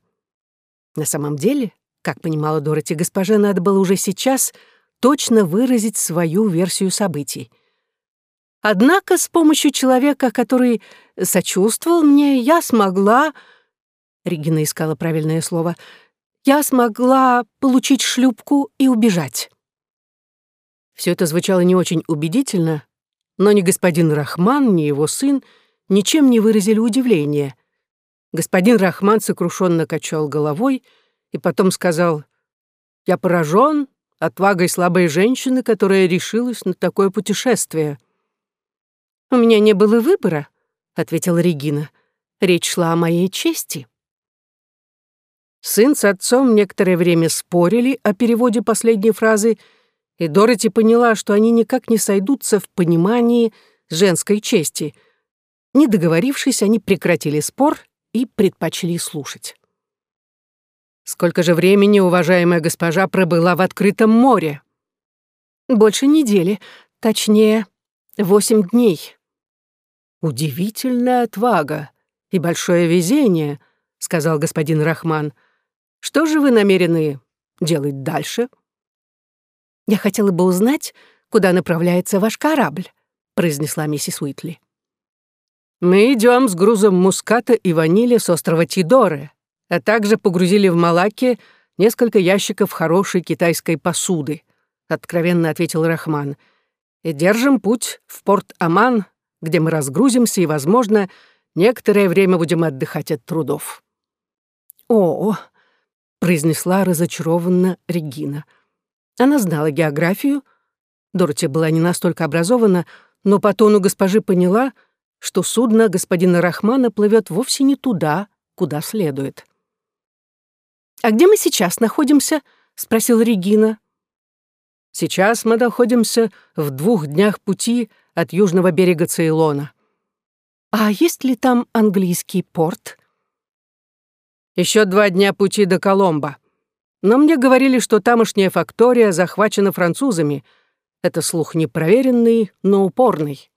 На самом деле, как понимала Дороти, госпоже надо было уже сейчас точно выразить свою версию событий. Однако с помощью человека, который сочувствовал мне, я смогла... Регина искала правильное слово. Я смогла получить шлюпку и убежать. Все это звучало не очень убедительно, но ни господин Рахман, ни его сын ничем не выразили удивления. Господин Рахман сокрушенно качал головой и потом сказал, «Я поражен отвагой слабой женщины, которая решилась на такое путешествие». «У меня не было выбора», — ответила Регина. «Речь шла о моей чести». Сын с отцом некоторое время спорили о переводе последней фразы, и Дороти поняла, что они никак не сойдутся в понимании женской чести. Не договорившись, они прекратили спор и предпочли слушать. «Сколько же времени, уважаемая госпожа, пробыла в открытом море?» «Больше недели, точнее, восемь дней», «Удивительная отвага и большое везение», — сказал господин Рахман. «Что же вы намерены делать дальше?» «Я хотела бы узнать, куда направляется ваш корабль», — произнесла миссис Уитли. «Мы идем с грузом муската и ванили с острова Тидоры, а также погрузили в Малаке несколько ящиков хорошей китайской посуды», — откровенно ответил Рахман. «И держим путь в порт Аман где мы разгрузимся и, возможно, некоторое время будем отдыхать от трудов». «О!», произнесла разочарованно Регина. Она знала географию. Дороти была не настолько образована, но по тону госпожи поняла, что судно господина Рахмана плывет вовсе не туда, куда следует. «А где мы сейчас находимся?» — спросила Регина. «Сейчас мы находимся в двух днях пути от южного берега Цейлона. А есть ли там английский порт? Еще два дня пути до Коломбо. Но мне говорили, что тамошняя фактория захвачена французами. Это слух непроверенный, но упорный.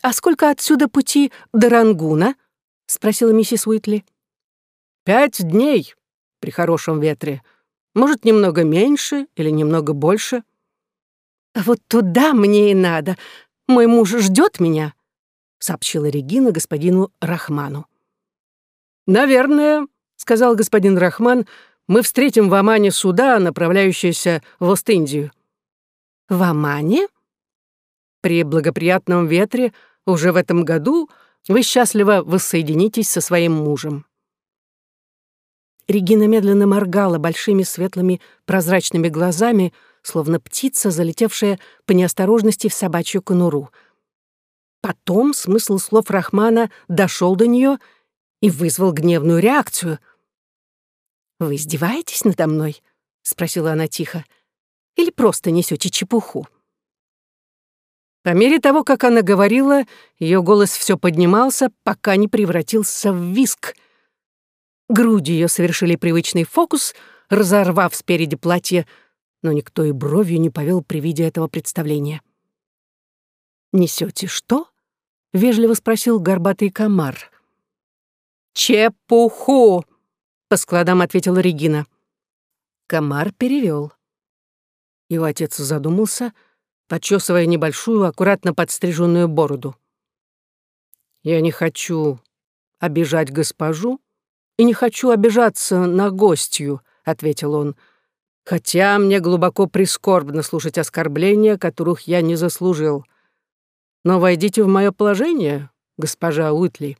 «А сколько отсюда пути до Рангуна?» — спросила миссис Уитли. «Пять дней при хорошем ветре. Может, немного меньше или немного больше». «Вот туда мне и надо. Мой муж ждет меня», — сообщила Регина господину Рахману. «Наверное», — сказал господин Рахман, «мы встретим в Омане суда, направляющиеся в Ост-Индию». «В Омане?» «При благоприятном ветре уже в этом году вы счастливо воссоединитесь со своим мужем». Регина медленно моргала большими светлыми прозрачными глазами, словно птица, залетевшая по неосторожности в собачью конуру. Потом смысл слов Рахмана дошел до нее и вызвал гневную реакцию. «Вы издеваетесь надо мной?» — спросила она тихо. «Или просто несете чепуху?» По мере того, как она говорила, ее голос все поднимался, пока не превратился в виск. Груди ее совершили привычный фокус, разорвав спереди платье, но никто и бровью не повел при виде этого представления. «Несете что?» — вежливо спросил горбатый комар. «Чепуху!» — по складам ответила Регина. Комар перевел. Его отец задумался, почесывая небольшую, аккуратно подстриженную бороду. «Я не хочу обижать госпожу и не хочу обижаться на гостью», — ответил он, «хотя мне глубоко прискорбно слушать оскорбления, которых я не заслужил. Но войдите в мое положение, госпожа Уитли.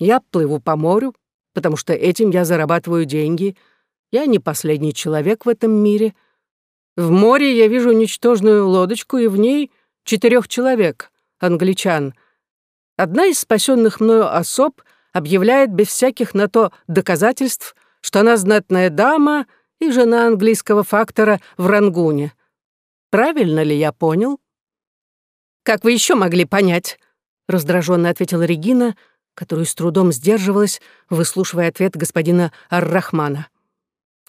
Я плыву по морю, потому что этим я зарабатываю деньги. Я не последний человек в этом мире. В море я вижу ничтожную лодочку, и в ней четырех человек, англичан. Одна из спасенных мною особ объявляет без всяких на то доказательств, что она знатная дама и жена английского фактора в Рангуне. Правильно ли я понял? «Как вы еще могли понять?» — раздраженно ответила Регина — которую с трудом сдерживалась, выслушивая ответ господина Ар-Рахмана.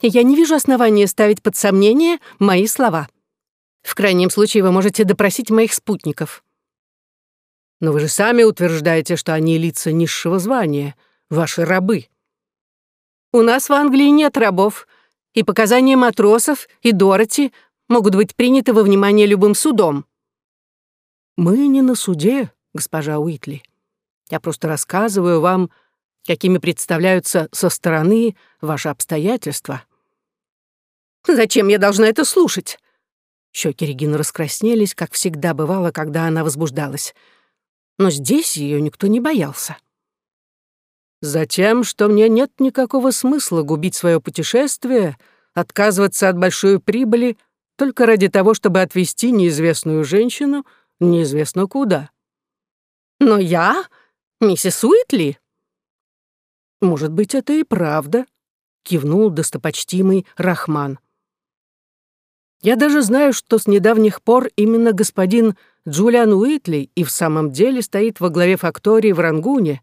«Я не вижу основания ставить под сомнение мои слова. В крайнем случае вы можете допросить моих спутников». «Но вы же сами утверждаете, что они лица низшего звания, ваши рабы». «У нас в Англии нет рабов, и показания матросов и Дороти могут быть приняты во внимание любым судом». «Мы не на суде, госпожа Уитли», я просто рассказываю вам, какими представляются со стороны ваши обстоятельства». «Зачем я должна это слушать?» Щеки Регины раскраснелись, как всегда бывало, когда она возбуждалась. Но здесь ее никто не боялся. «Затем, что мне нет никакого смысла губить свое путешествие, отказываться от большой прибыли только ради того, чтобы отвезти неизвестную женщину неизвестно куда». «Но я Миссис Уитли?» «Может быть, это и правда», — кивнул достопочтимый Рахман. «Я даже знаю, что с недавних пор именно господин Джулиан Уитли и в самом деле стоит во главе фактории в Рангуне.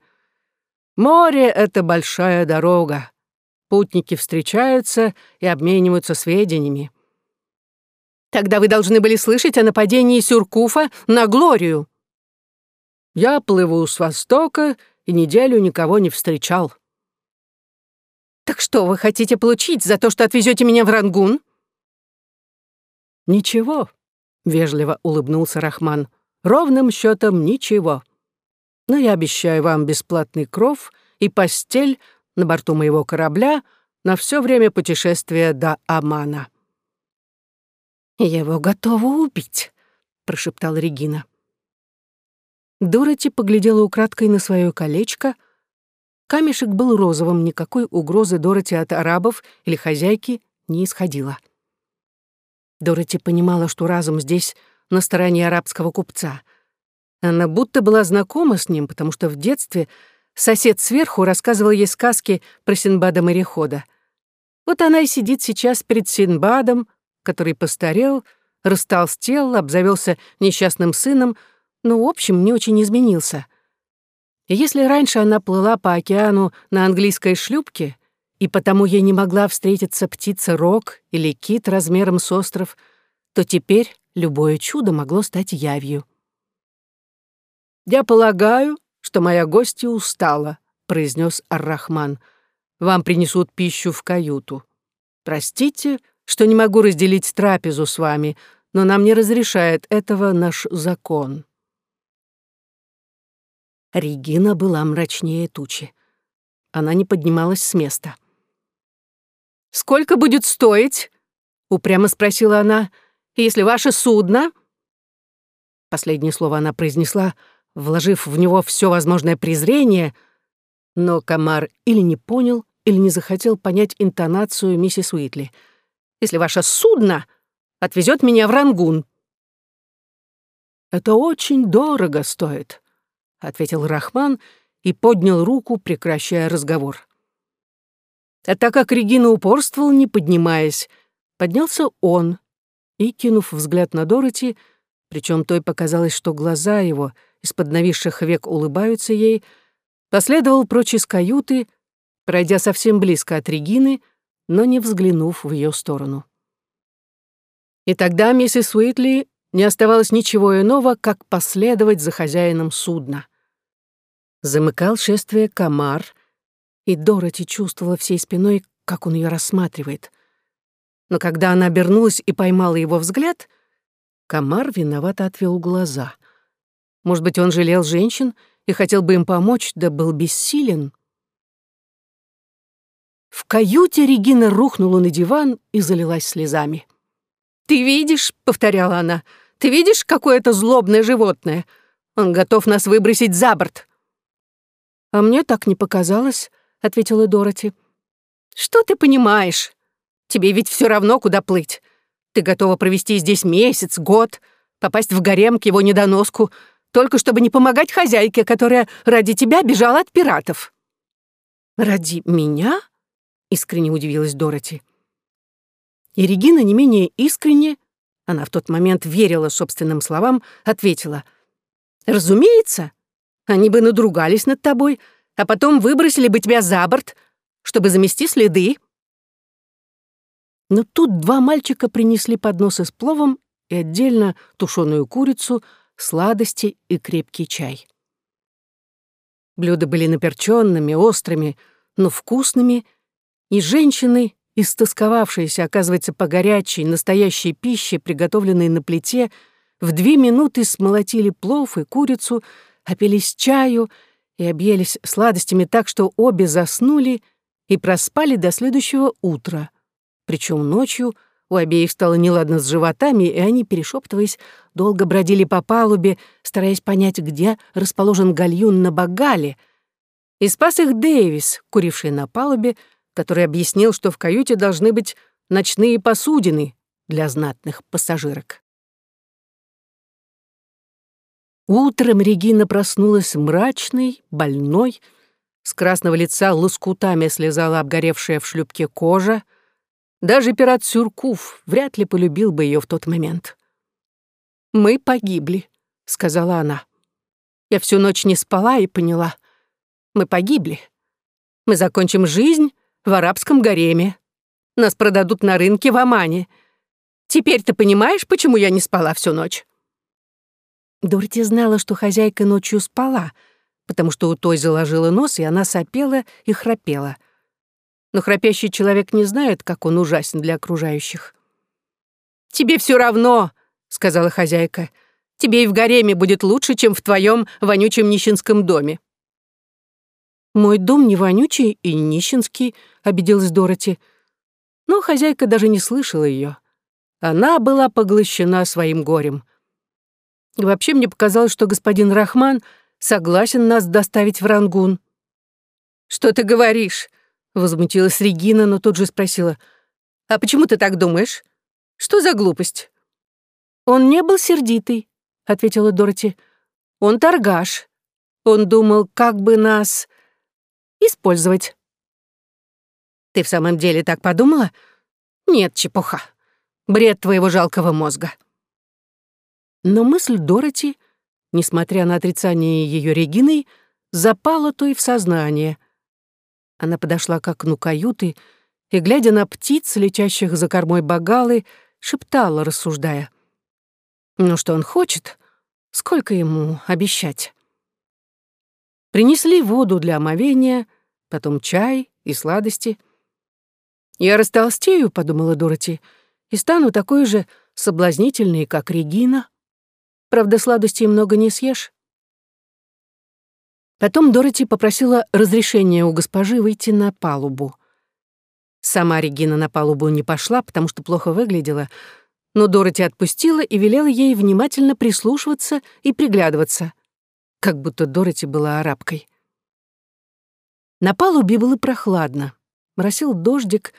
Море — это большая дорога. Путники встречаются и обмениваются сведениями. Тогда вы должны были слышать о нападении Сюркуфа на Глорию. Я плыву с востока и неделю никого не встречал. Так что вы хотите получить за то, что отвезете меня в Рангун? Ничего, вежливо улыбнулся Рахман. Ровным счетом ничего. Но я обещаю вам бесплатный кров и постель на борту моего корабля на все время путешествия до Амана. «Его готовы убить», — прошептала Регина. Дороти поглядела украдкой на свое колечко. Камешек был розовым, никакой угрозы Дороти от арабов или хозяйки не исходила. Дороти понимала, что разум здесь на стороне арабского купца. Она будто была знакома с ним, потому что в детстве сосед сверху рассказывал ей сказки про Синбада-морехода. Вот она и сидит сейчас перед Синбадом, который постарел, растолстел, обзавелся несчастным сыном — но, в общем, не очень изменился. И если раньше она плыла по океану на английской шлюпке, и потому ей не могла встретиться птица-рог или кит размером с остров, то теперь любое чудо могло стать явью. «Я полагаю, что моя гостья устала», — произнес Ар-Рахман. «Вам принесут пищу в каюту. Простите, что не могу разделить трапезу с вами, но нам не разрешает этого наш закон». Регина была мрачнее тучи. Она не поднималась с места. «Сколько будет стоить?» — упрямо спросила она. «Если ваше судно...» Последнее слово она произнесла, вложив в него все возможное презрение, но комар или не понял, или не захотел понять интонацию миссис Уитли. «Если ваше судно отвезет меня в Рангун». «Это очень дорого стоит», — ответил Рахман и поднял руку, прекращая разговор. А так как Регина упорствовал, не поднимаясь, поднялся он и, кинув взгляд на Дороти, причем той показалось, что глаза его из-под нависших век улыбаются ей, последовал прочь из каюты, пройдя совсем близко от Регины, но не взглянув в ее сторону. И тогда миссис Уитли не оставалось ничего иного, как последовать за хозяином судна. Замыкал шествие комар, и Дороти чувствовала всей спиной, как он ее рассматривает. Но когда она обернулась и поймала его взгляд, комар виновато отвел глаза. Может быть, он жалел женщин и хотел бы им помочь, да был бессилен. В каюте Регина рухнула на диван и залилась слезами. «Ты видишь», — повторяла она, — «ты видишь, какое это злобное животное? Он готов нас выбросить за борт». «А мне так не показалось», — ответила Дороти. «Что ты понимаешь? Тебе ведь все равно, куда плыть. Ты готова провести здесь месяц, год, попасть в гарем к его недоноску, только чтобы не помогать хозяйке, которая ради тебя бежала от пиратов». «Ради меня?» — искренне удивилась Дороти. И Регина не менее искренне, она в тот момент верила собственным словам, ответила. «Разумеется, они бы надругались над тобой, а потом выбросили бы тебя за борт, чтобы замести следы. Но тут два мальчика принесли подносы с пловом и отдельно тушеную курицу, сладости и крепкий чай. Блюда были наперченными, острыми, но вкусными, и женщины, истосковавшиеся, оказывается, по горячей, настоящей пище, приготовленной на плите, в две минуты смолотили плов и курицу, опились чаю и объелись сладостями так, что обе заснули и проспали до следующего утра. Причем ночью у обеих стало неладно с животами, и они, перешептываясь, долго бродили по палубе, стараясь понять, где расположен гальюн на Багале. И спас их Дэвис, куривший на палубе, который объяснил, что в каюте должны быть ночные посудины для знатных пассажирок. Утром Регина проснулась мрачной, больной, с красного лица лоскутами слезала обгоревшая в шлюпке кожа. Даже пират Сюркуф вряд ли полюбил бы ее в тот момент. «Мы погибли», — сказала она. Я всю ночь не спала и поняла. Мы погибли. Мы закончим жизнь в арабском гареме. Нас продадут на рынке в Омане. Теперь ты понимаешь, почему я не спала всю ночь?» Дороти знала, что хозяйка ночью спала, потому что у той заложила нос, и она сопела и храпела. Но храпящий человек не знает, как он ужасен для окружающих. «Тебе все равно», — сказала хозяйка. «Тебе и в гареме будет лучше, чем в твоем вонючем нищенском доме». «Мой дом не вонючий и нищенский», — обиделась Дороти. Но хозяйка даже не слышала ее. Она была поглощена своим горем. И вообще мне показалось, что господин Рахман согласен нас доставить в Рангун. «Что ты говоришь?» — возмутилась Регина, но тут же спросила. «А почему ты так думаешь? Что за глупость?» «Он не был сердитый», — ответила Дороти. «Он торгаш. Он думал, как бы нас использовать». «Ты в самом деле так подумала?» «Нет, чепуха. Бред твоего жалкого мозга». Но мысль Дороти, несмотря на отрицание ее Региной, запала то и в сознание. Она подошла к окну каюты и, глядя на птиц, летящих за кормой багалы, шептала, рассуждая. «Ну что он хочет? Сколько ему обещать?» Принесли воду для омовения, потом чай и сладости. «Я растолстею», — подумала Дороти, — «и стану такой же соблазнительной, как Регина. Правда, сладостей много не съешь». Потом Дороти попросила разрешения у госпожи выйти на палубу. Сама Регина на палубу не пошла, потому что плохо выглядела, но Дороти отпустила и велела ей внимательно прислушиваться и приглядываться как будто Дороти была арабкой. На палубе было прохладно. Моросил дождик,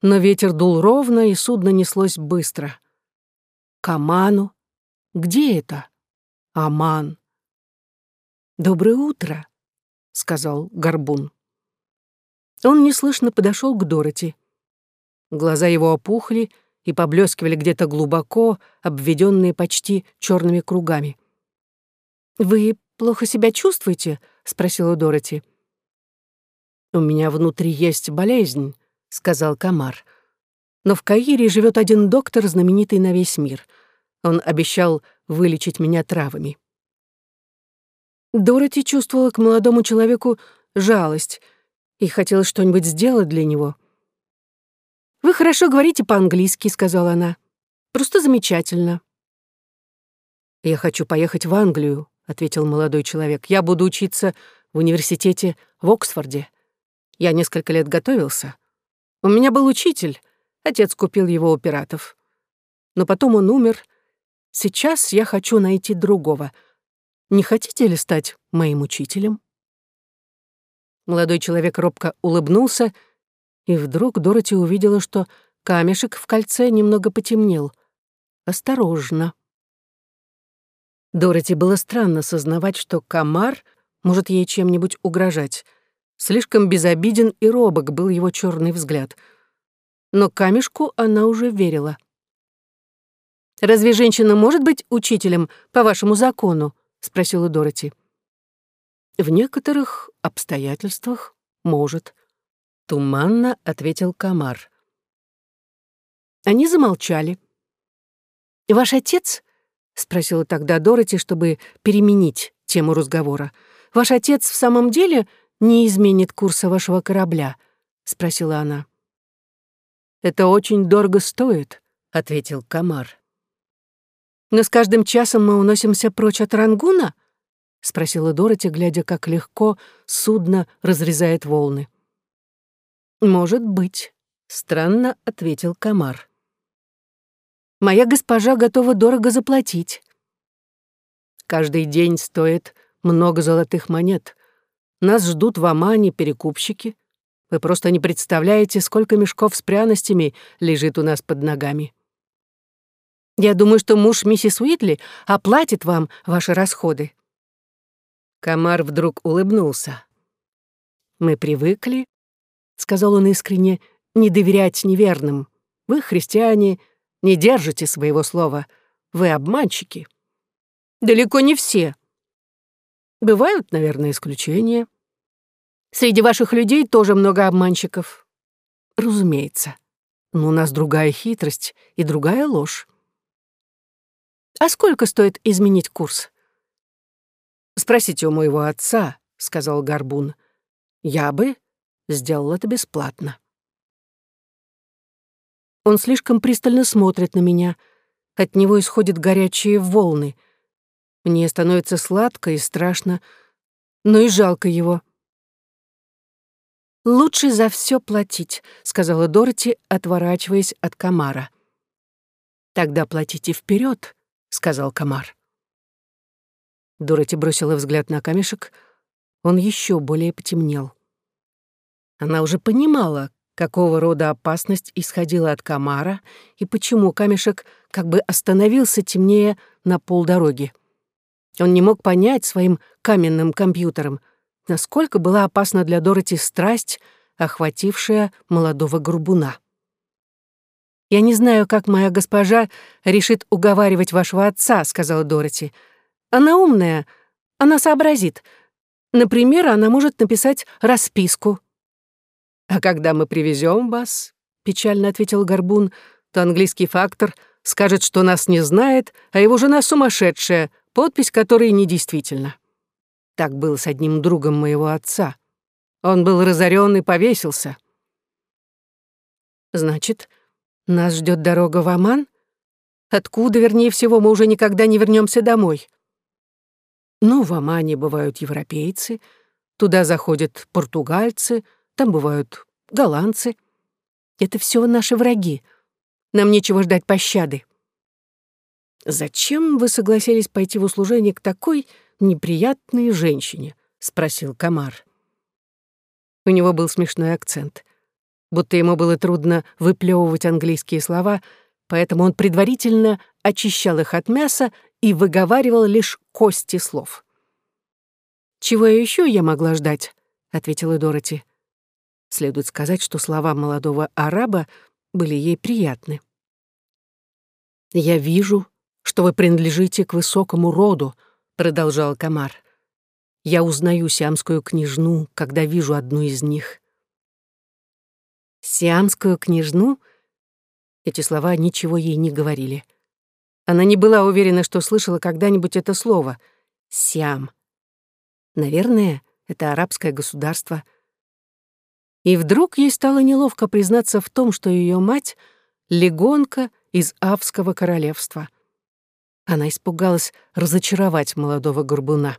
но ветер дул ровно, и судно неслось быстро. Каману? Где это? Аман. «Доброе утро», — сказал Горбун. Он неслышно подошел к Дороти. Глаза его опухли и поблескивали где-то глубоко, обведенные почти черными кругами. «Вы плохо себя чувствуете?» — спросила Дороти. «У меня внутри есть болезнь», — сказал Камар. «Но в Каире живет один доктор, знаменитый на весь мир. Он обещал вылечить меня травами». Дороти чувствовала к молодому человеку жалость и хотела что-нибудь сделать для него. «Вы хорошо говорите по-английски», — сказала она. «Просто замечательно». «Я хочу поехать в Англию», — ответил молодой человек. «Я буду учиться в университете в Оксфорде. Я несколько лет готовился. У меня был учитель, отец купил его у пиратов. Но потом он умер. Сейчас я хочу найти другого. Не хотите ли стать моим учителем?» Молодой человек робко улыбнулся, и вдруг Дороти увидела, что камешек в кольце немного потемнел. Осторожно. Дороти было странно сознавать, что комар может ей чем-нибудь угрожать. Слишком безобиден и робок был его черный взгляд. Но камешку она уже верила. «Разве женщина может быть учителем по вашему закону?» — спросила Дороти. «В некоторых обстоятельствах может», — туманно ответил комар. Они замолчали. «Ваш отец — спросила тогда Дороти, чтобы переменить тему разговора. «Ваш отец в самом деле не изменит курса вашего корабля?» — спросила она. «Это очень дорого стоит», — ответил Камар. «Но с каждым часом мы уносимся прочь от Рангуна?» — спросила Дороти, глядя, как легко судно разрезает волны. «Может быть», — странно ответил Камар. Моя госпожа готова дорого заплатить. Каждый день стоит много золотых монет. Нас ждут в Омане перекупщики. Вы просто не представляете, сколько мешков с пряностями лежит у нас под ногами. Я думаю, что муж миссис Уитли оплатит вам ваши расходы. Комар вдруг улыбнулся. «Мы привыкли», — сказал он искренне, — «не доверять неверным. Вы христиане, — не держите своего слова. Вы обманщики. Далеко не все. Бывают, наверное, исключения. Среди ваших людей тоже много обманщиков. Разумеется. Но у нас другая хитрость и другая ложь. А сколько стоит изменить курс? Спросите у моего отца, сказал Горбун. Я бы сделал это бесплатно. Он слишком пристально смотрит на меня. От него исходят горячие волны. Мне становится сладко и страшно, но и жалко его. «Лучше за все платить», — сказала Дороти, отворачиваясь от комара. «Тогда платите вперед, сказал комар. Дороти бросила взгляд на камешек. Он еще более потемнел. Она уже понимала, какого рода опасность исходила от комара и почему камешек как бы остановился темнее на полдороги. Он не мог понять своим каменным компьютером, насколько была опасна для Дороти страсть, охватившая молодого горбуна. «Я не знаю, как моя госпожа решит уговаривать вашего отца», — сказала Дороти. «Она умная, она сообразит. Например, она может написать расписку». «А когда мы привезем вас», — печально ответил Горбун, «то английский фактор скажет, что нас не знает, а его жена сумасшедшая, подпись которой недействительна». Так было с одним другом моего отца. Он был разорен и повесился. Значит, нас ждет дорога в Оман? Откуда, вернее всего, мы уже никогда не вернемся домой? Ну, в Омане бывают европейцы, туда заходят португальцы, там бывают голландцы. Это все наши враги. Нам нечего ждать пощады. «Зачем вы согласились пойти в услужение к такой неприятной женщине?» — спросил Камар. У него был смешной акцент. Будто ему было трудно выплевывать английские слова, поэтому он предварительно очищал их от мяса и выговаривал лишь кости слов. «Чего еще я могла ждать?» — ответила Дороти. Следует сказать, что слова молодого араба были ей приятны. «Я вижу, что вы принадлежите к высокому роду», — продолжал Камар. «Я узнаю сиамскую княжну, когда вижу одну из них». «Сиамскую княжну?» Эти слова ничего ей не говорили. Она не была уверена, что слышала когда-нибудь это слово «Сиам». Наверное, это арабское государство. И вдруг ей стало неловко признаться в том, что ее мать — легонка из Авского королевства — она испугалась разочаровать молодого горбуна.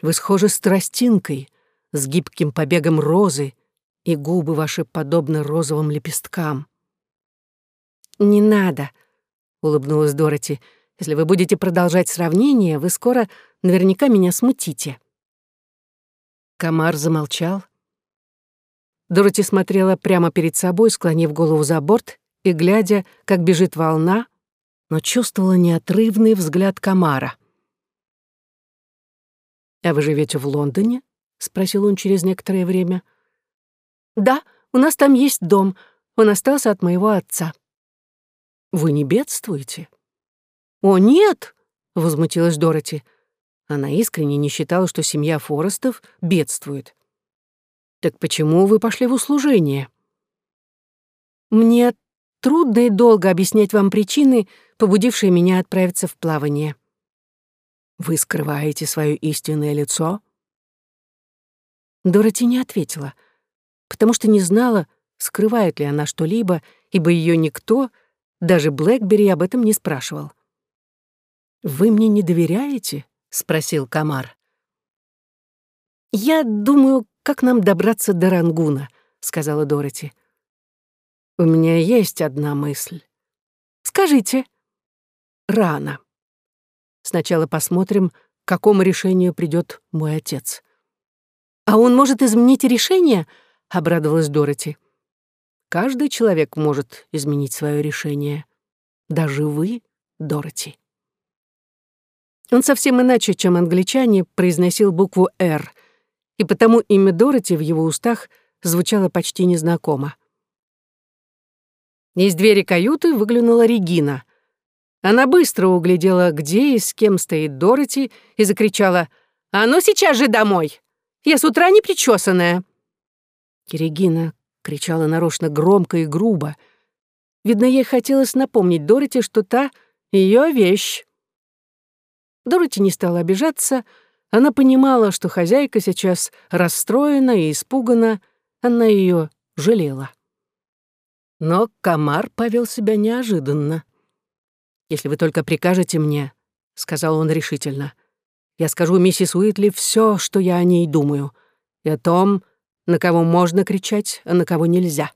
«Вы схожи с тростинкой, с гибким побегом розы, и губы ваши подобны розовым лепесткам». «Не надо», — улыбнулась Дороти. «Если вы будете продолжать сравнение, вы скоро наверняка меня смутите». Комар замолчал. Дороти смотрела прямо перед собой, склонив голову за борт и глядя, как бежит волна, но чувствовала неотрывный взгляд Камара. «А вы живете в Лондоне?» — спросил он через некоторое время. «Да, у нас там есть дом. Он остался от моего отца». «Вы не бедствуете?» «О, нет!» — возмутилась Дороти. Она искренне не считала, что семья Форестов бедствует. «Так почему вы пошли в услужение?» «Мне трудно и долго объяснять вам причины, побудившие меня отправиться в плавание. Вы скрываете свое истинное лицо? Дороти не ответила, потому что не знала, скрывает ли она что-либо, ибо ее никто, даже Блэкбери, об этом не спрашивал. «Вы мне не доверяете?» — спросил Камар. «Я думаю, как нам добраться до Рангуна», — сказала Дороти. «У меня есть одна мысль». «Скажите», рано. Сначала посмотрим, к какому решению придет мой отец. «А он может изменить решение?» — обрадовалась Дороти. «Каждый человек может изменить свое решение. Даже вы, Дороти». Он совсем иначе, чем англичане, произносил букву «Р», и потому имя Дороти в его устах звучало почти незнакомо. Из двери каюты выглянула Регина. Она быстро углядела, где и с кем стоит Дороти, и закричала «А ну сейчас же домой! Я с утра не причесанная!» Регина кричала нарочно громко и грубо. Видно, ей хотелось напомнить Дороти, что та — ее вещь. Дороти не стала обижаться, она понимала, что хозяйка сейчас расстроена и испугана, она ее жалела. Но комар повел себя неожиданно. «Если вы только прикажете мне», — сказал он решительно, «я скажу миссис Уитли все, что я о ней думаю, и о том, на кого можно кричать, а на кого нельзя».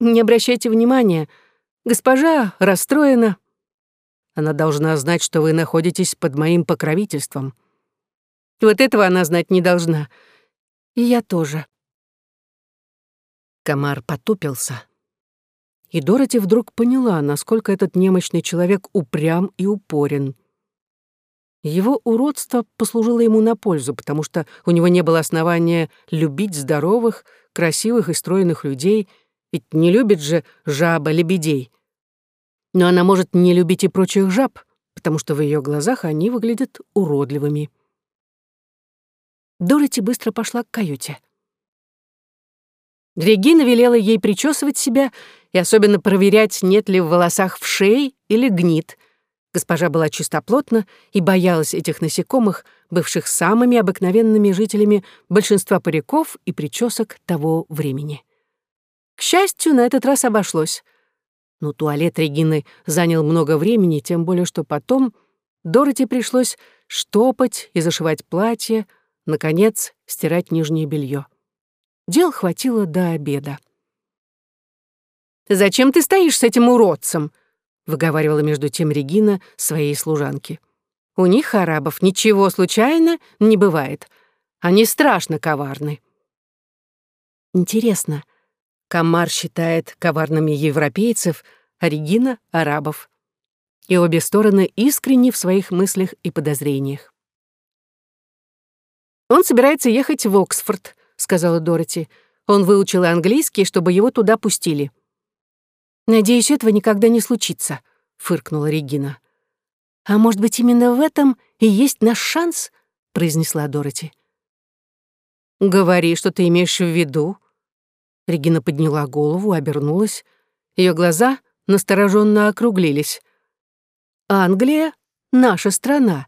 «Не обращайте внимания. Госпожа расстроена. Она должна знать, что вы находитесь под моим покровительством. Вот этого она знать не должна. И я тоже». Комар потупился, и Дороти вдруг поняла, насколько этот немощный человек упрям и упорен. Его уродство послужило ему на пользу, потому что у него не было основания любить здоровых, красивых и стройных людей, ведь не любит же жаба лебедей. Но она может не любить и прочих жаб, потому что в ее глазах они выглядят уродливыми. Дороти быстро пошла к каюте. Регина велела ей причесывать себя и особенно проверять, нет ли в волосах вшей или гнит. Госпожа была чистоплотна и боялась этих насекомых, бывших самыми обыкновенными жителями большинства париков и причесок того времени. К счастью, на этот раз обошлось. Но туалет Регины занял много времени, тем более что потом Дороти пришлось штопать и зашивать платье, наконец, стирать нижнее белье. Дел хватило до обеда. «Зачем ты стоишь с этим уродцем?» — выговаривала между тем Регина своей служанке. «У них, арабов, ничего случайно не бывает. Они страшно коварны». Интересно, Камар считает коварными европейцев, а Регина — арабов. И обе стороны искренни в своих мыслях и подозрениях. «Он собирается ехать в Оксфорд», — сказала Дороти. «Он выучил английский, чтобы его туда пустили». «Надеюсь, этого никогда не случится», — фыркнула Регина. «А может быть, именно в этом и есть наш шанс?» — произнесла Дороти. «Говори, что ты имеешь в виду». Регина подняла голову, обернулась. Ее глаза настороженно округлились. «Англия — наша страна,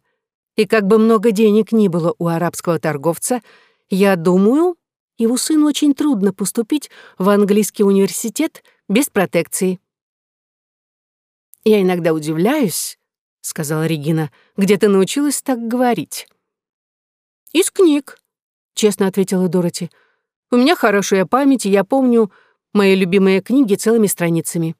и как бы много денег ни было у арабского торговца, я думаю, его сыну очень трудно поступить в английский университет без протекции. «Я иногда удивляюсь», — сказала Регина, — «где ты научилась так говорить?» «Из книг», — честно ответила Дороти. «У меня хорошая память, и я помню мои любимые книги целыми страницами».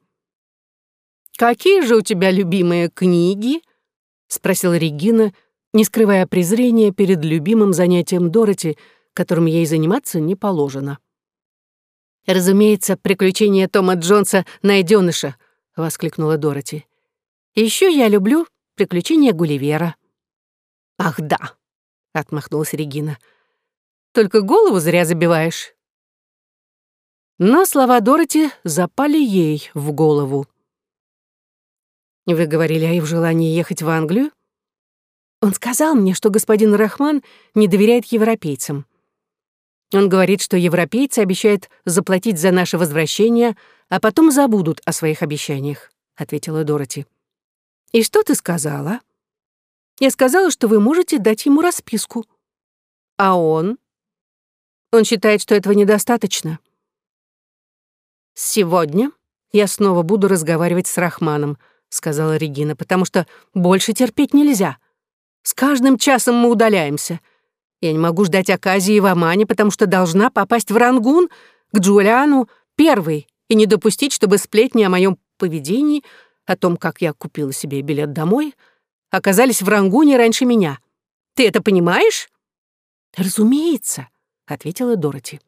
«Какие же у тебя любимые книги?» — спросила Регина, не скрывая презрения перед любимым занятием Дороти — которым ей заниматься не положено. «Разумеется, приключения Тома Джонса найденыша», — воскликнула Дороти. Еще я люблю приключения Гулливера». «Ах, да», — отмахнулась Регина. «Только голову зря забиваешь». Но слова Дороти запали ей в голову. «Вы говорили о их желании ехать в Англию?» Он сказал мне, что господин Рахман не доверяет европейцам. Он говорит, что европейцы обещают заплатить за наше возвращение, а потом забудут о своих обещаниях», — ответила Дороти. «И что ты сказала?» «Я сказала, что вы можете дать ему расписку». «А он?» «Он считает, что этого недостаточно». «Сегодня я снова буду разговаривать с Рахманом», — сказала Регина, «потому что больше терпеть нельзя. С каждым часом мы удаляемся. Я не могу ждать оказии в Омане, потому что должна попасть в Рангун к Джулиану первой и не допустить, чтобы сплетни о моем поведении, о том, как я купила себе билет домой, оказались в Рангуне раньше меня. Ты это понимаешь? Разумеется, ответила Дороти.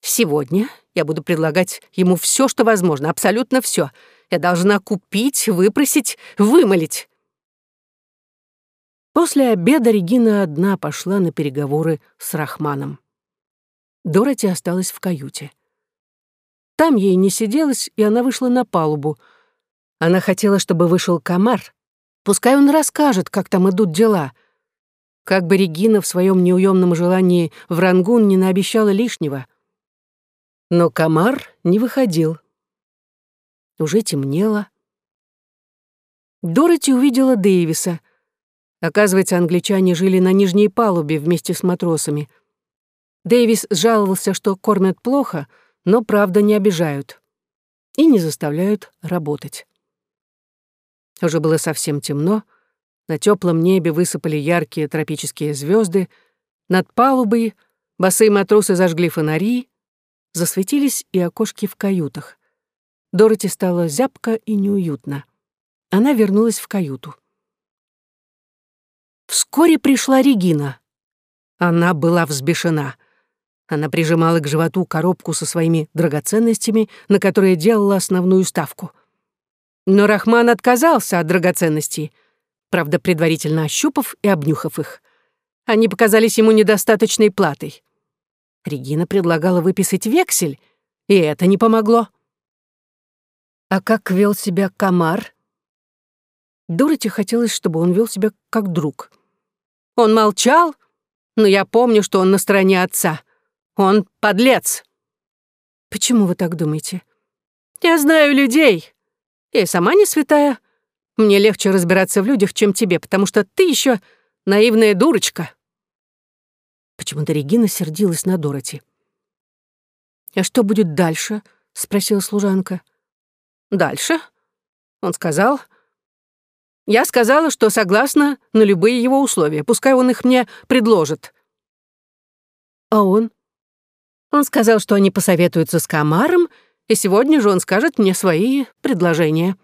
Сегодня я буду предлагать ему все, что возможно, абсолютно все. Я должна купить, выпросить, вымолить. После обеда Регина одна пошла на переговоры с Рахманом. Дороти осталась в каюте. Там ей не сиделось, и она вышла на палубу. Она хотела, чтобы вышел комар. Пускай он расскажет, как там идут дела. Как бы Регина в своем неуемном желании в Рангун не наобещала лишнего. Но комар не выходил. Уже темнело. Дороти увидела Дэвиса — Оказывается, англичане жили на нижней палубе вместе с матросами. Дэвис жаловался, что кормят плохо, но правда не обижают и не заставляют работать. Уже было совсем темно, на теплом небе высыпали яркие тропические звезды, над палубой босые матросы зажгли фонари, засветились и окошки в каютах. Дороти стало зябко и неуютно. Она вернулась в каюту. Вскоре пришла Регина. Она была взбешена. Она прижимала к животу коробку со своими драгоценностями, на которые делала основную ставку. Но Рахман отказался от драгоценностей, правда, предварительно ощупав и обнюхав их. Они показались ему недостаточной платой. Регина предлагала выписать вексель, и это не помогло. А как вел себя комар? Дороти хотелось, чтобы он вел себя как друг. Он молчал, но я помню, что он на стороне отца. Он подлец. Почему вы так думаете? Я знаю людей. Я сама не святая. Мне легче разбираться в людях, чем тебе, потому что ты еще наивная дурочка». Почему-то Регина сердилась на Дороти. «А что будет дальше?» — спросила служанка. «Дальше?» Он сказал. «Я сказала, что согласна на любые его условия, пускай он их мне предложит». «А он?» Он сказал, что они посоветуются с Камаром, и сегодня же он скажет мне свои предложения.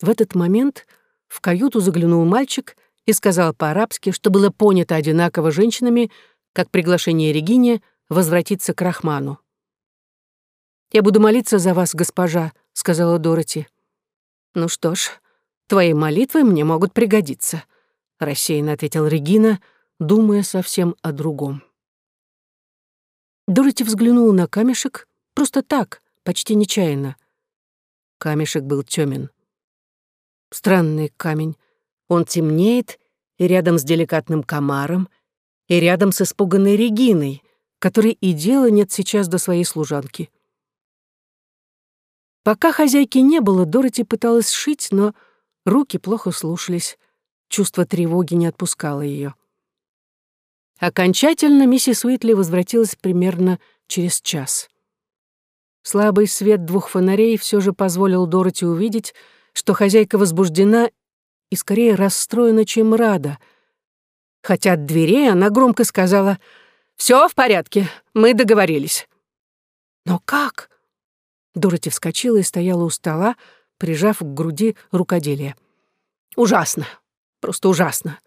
В этот момент в каюту заглянул мальчик и сказал по-арабски, что было понято одинаково женщинами, как приглашение Регине возвратиться к Рахману. «Я буду молиться за вас, госпожа», — сказала Дороти. «Ну что ж, твои молитвы мне могут пригодиться», — рассеянно ответила Регина, думая совсем о другом. Дороти взглянула на камешек просто так, почти нечаянно. Камешек был тёмен. Странный камень. Он темнеет и рядом с деликатным комаром, и рядом с испуганной Региной, которой и дела нет сейчас до своей служанки. Пока хозяйки не было, Дороти пыталась шить, но руки плохо слушались. Чувство тревоги не отпускало ее. Окончательно миссис Уитли возвратилась примерно через час. Слабый свет двух фонарей все же позволил Дороти увидеть, что хозяйка возбуждена и скорее расстроена, чем рада. Хотя от дверей она громко сказала «Все в порядке, мы договорились». «Но как?» Дороти вскочила и стояла у стола, прижав к груди рукоделие. «Ужасно, просто ужасно.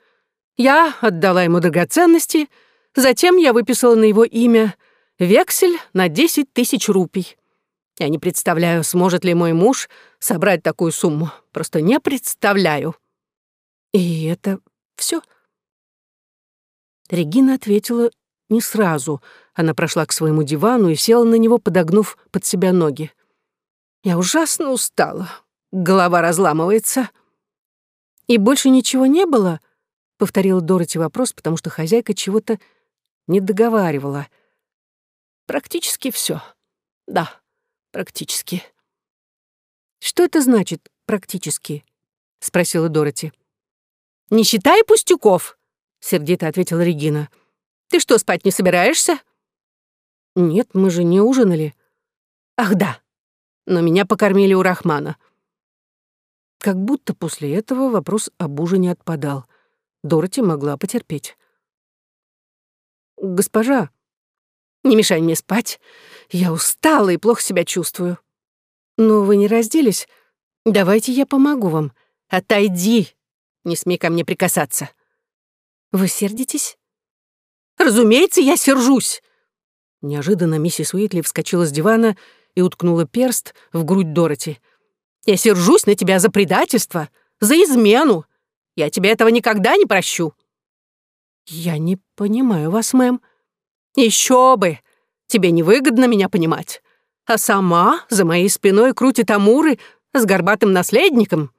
Я отдала ему драгоценности, затем я выписала на его имя вексель на десять тысяч рупий. Я не представляю, сможет ли мой муж собрать такую сумму. Просто не представляю. И это все. Регина ответила не сразу. Она прошла к своему дивану и села на него, подогнув под себя ноги. Я ужасно устала. Голова разламывается. И больше ничего не было? Повторила Дороти вопрос, потому что хозяйка чего-то не договаривала. Практически все. Да практически. Что это значит практически? спросила Дороти. Не считай пустяков, сердито ответила Регина. Ты что, спать не собираешься? Нет, мы же не ужинали. Ах, да. Но меня покормили у Рахмана. Как будто после этого вопрос об ужине отпадал. Дороти могла потерпеть. «Госпожа, не мешай мне спать. Я устала и плохо себя чувствую. Но вы не разделись. Давайте я помогу вам. Отойди. Не смей ко мне прикасаться. Вы сердитесь? Разумеется, я сержусь. Неожиданно миссис Уитли вскочила с дивана и уткнула перст в грудь Дороти. «Я сержусь на тебя за предательство, за измену. Я тебе этого никогда не прощу». «Я не понимаю вас, мэм», еще бы! Тебе невыгодно меня понимать. А сама за моей спиной крутит амуры с горбатым наследником.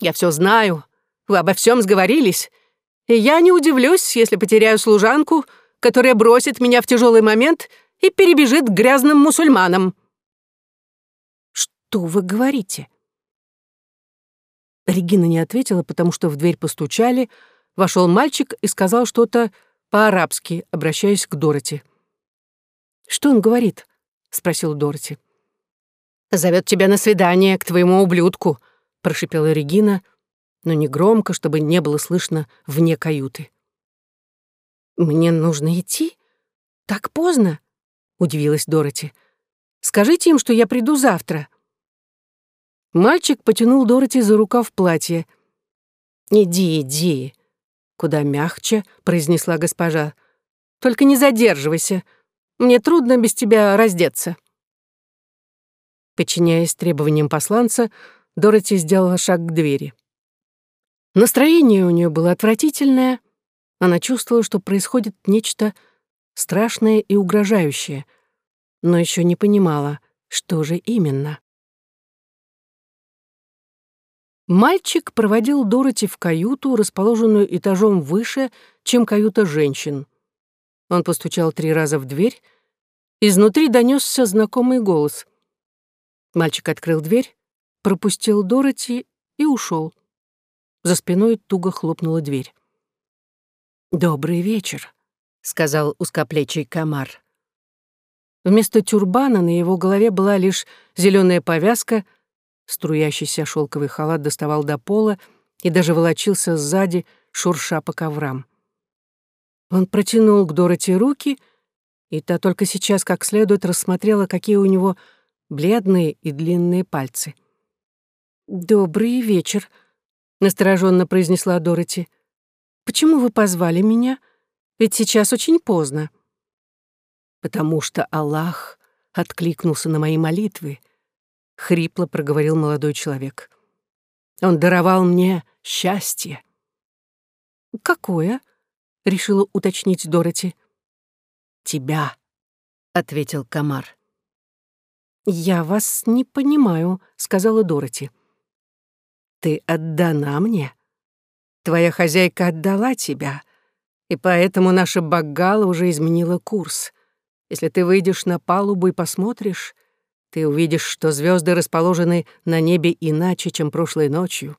Я все знаю, вы обо всем сговорились, и я не удивлюсь, если потеряю служанку, которая бросит меня в тяжелый момент и перебежит к грязным мусульманам. Что вы говорите? Регина не ответила, потому что в дверь постучали, вошел мальчик и сказал что-то по-арабски, обращаясь к Дороти. «Что он говорит?» — спросил Дороти. «Зовет тебя на свидание к твоему ублюдку», — прошипела Регина, но не громко, чтобы не было слышно вне каюты. «Мне нужно идти? Так поздно?» — удивилась Дороти. «Скажите им, что я приду завтра». Мальчик потянул Дороти за рукав платья. «Иди, иди», куда мягче произнесла госпожа. «Только не задерживайся. Мне трудно без тебя раздеться». Подчиняясь требованиям посланца, Дороти сделала шаг к двери. Настроение у нее было отвратительное. Она чувствовала, что происходит нечто страшное и угрожающее, но еще не понимала, что же именно. Мальчик проводил Дороти в каюту, расположенную этажом выше, чем каюта женщин. Он постучал три раза в дверь. Изнутри донесся знакомый голос. Мальчик открыл дверь, пропустил Дороти и ушел. За спиной туго хлопнула дверь. «Добрый вечер», — сказал узкоплечий комар. Вместо тюрбана на его голове была лишь зеленая повязка, струящийся шелковый халат доставал до пола и даже волочился сзади, шурша по коврам. Он протянул к Дороти руки, и та только сейчас как следует рассмотрела, какие у него бледные и длинные пальцы. «Добрый вечер», — настороженно произнесла Дороти. «Почему вы позвали меня? Ведь сейчас очень поздно». «Потому что Аллах откликнулся на мои молитвы», — хрипло проговорил молодой человек. «Он даровал мне счастье». «Какое?» — решила уточнить Дороти. «Тебя», — ответил Камар. «Я вас не понимаю», — сказала Дороти. «Ты отдана мне. Твоя хозяйка отдала тебя, и поэтому наша багала уже изменила курс. Если ты выйдешь на палубу и посмотришь, ты увидишь, что звезды расположены на небе иначе, чем прошлой ночью.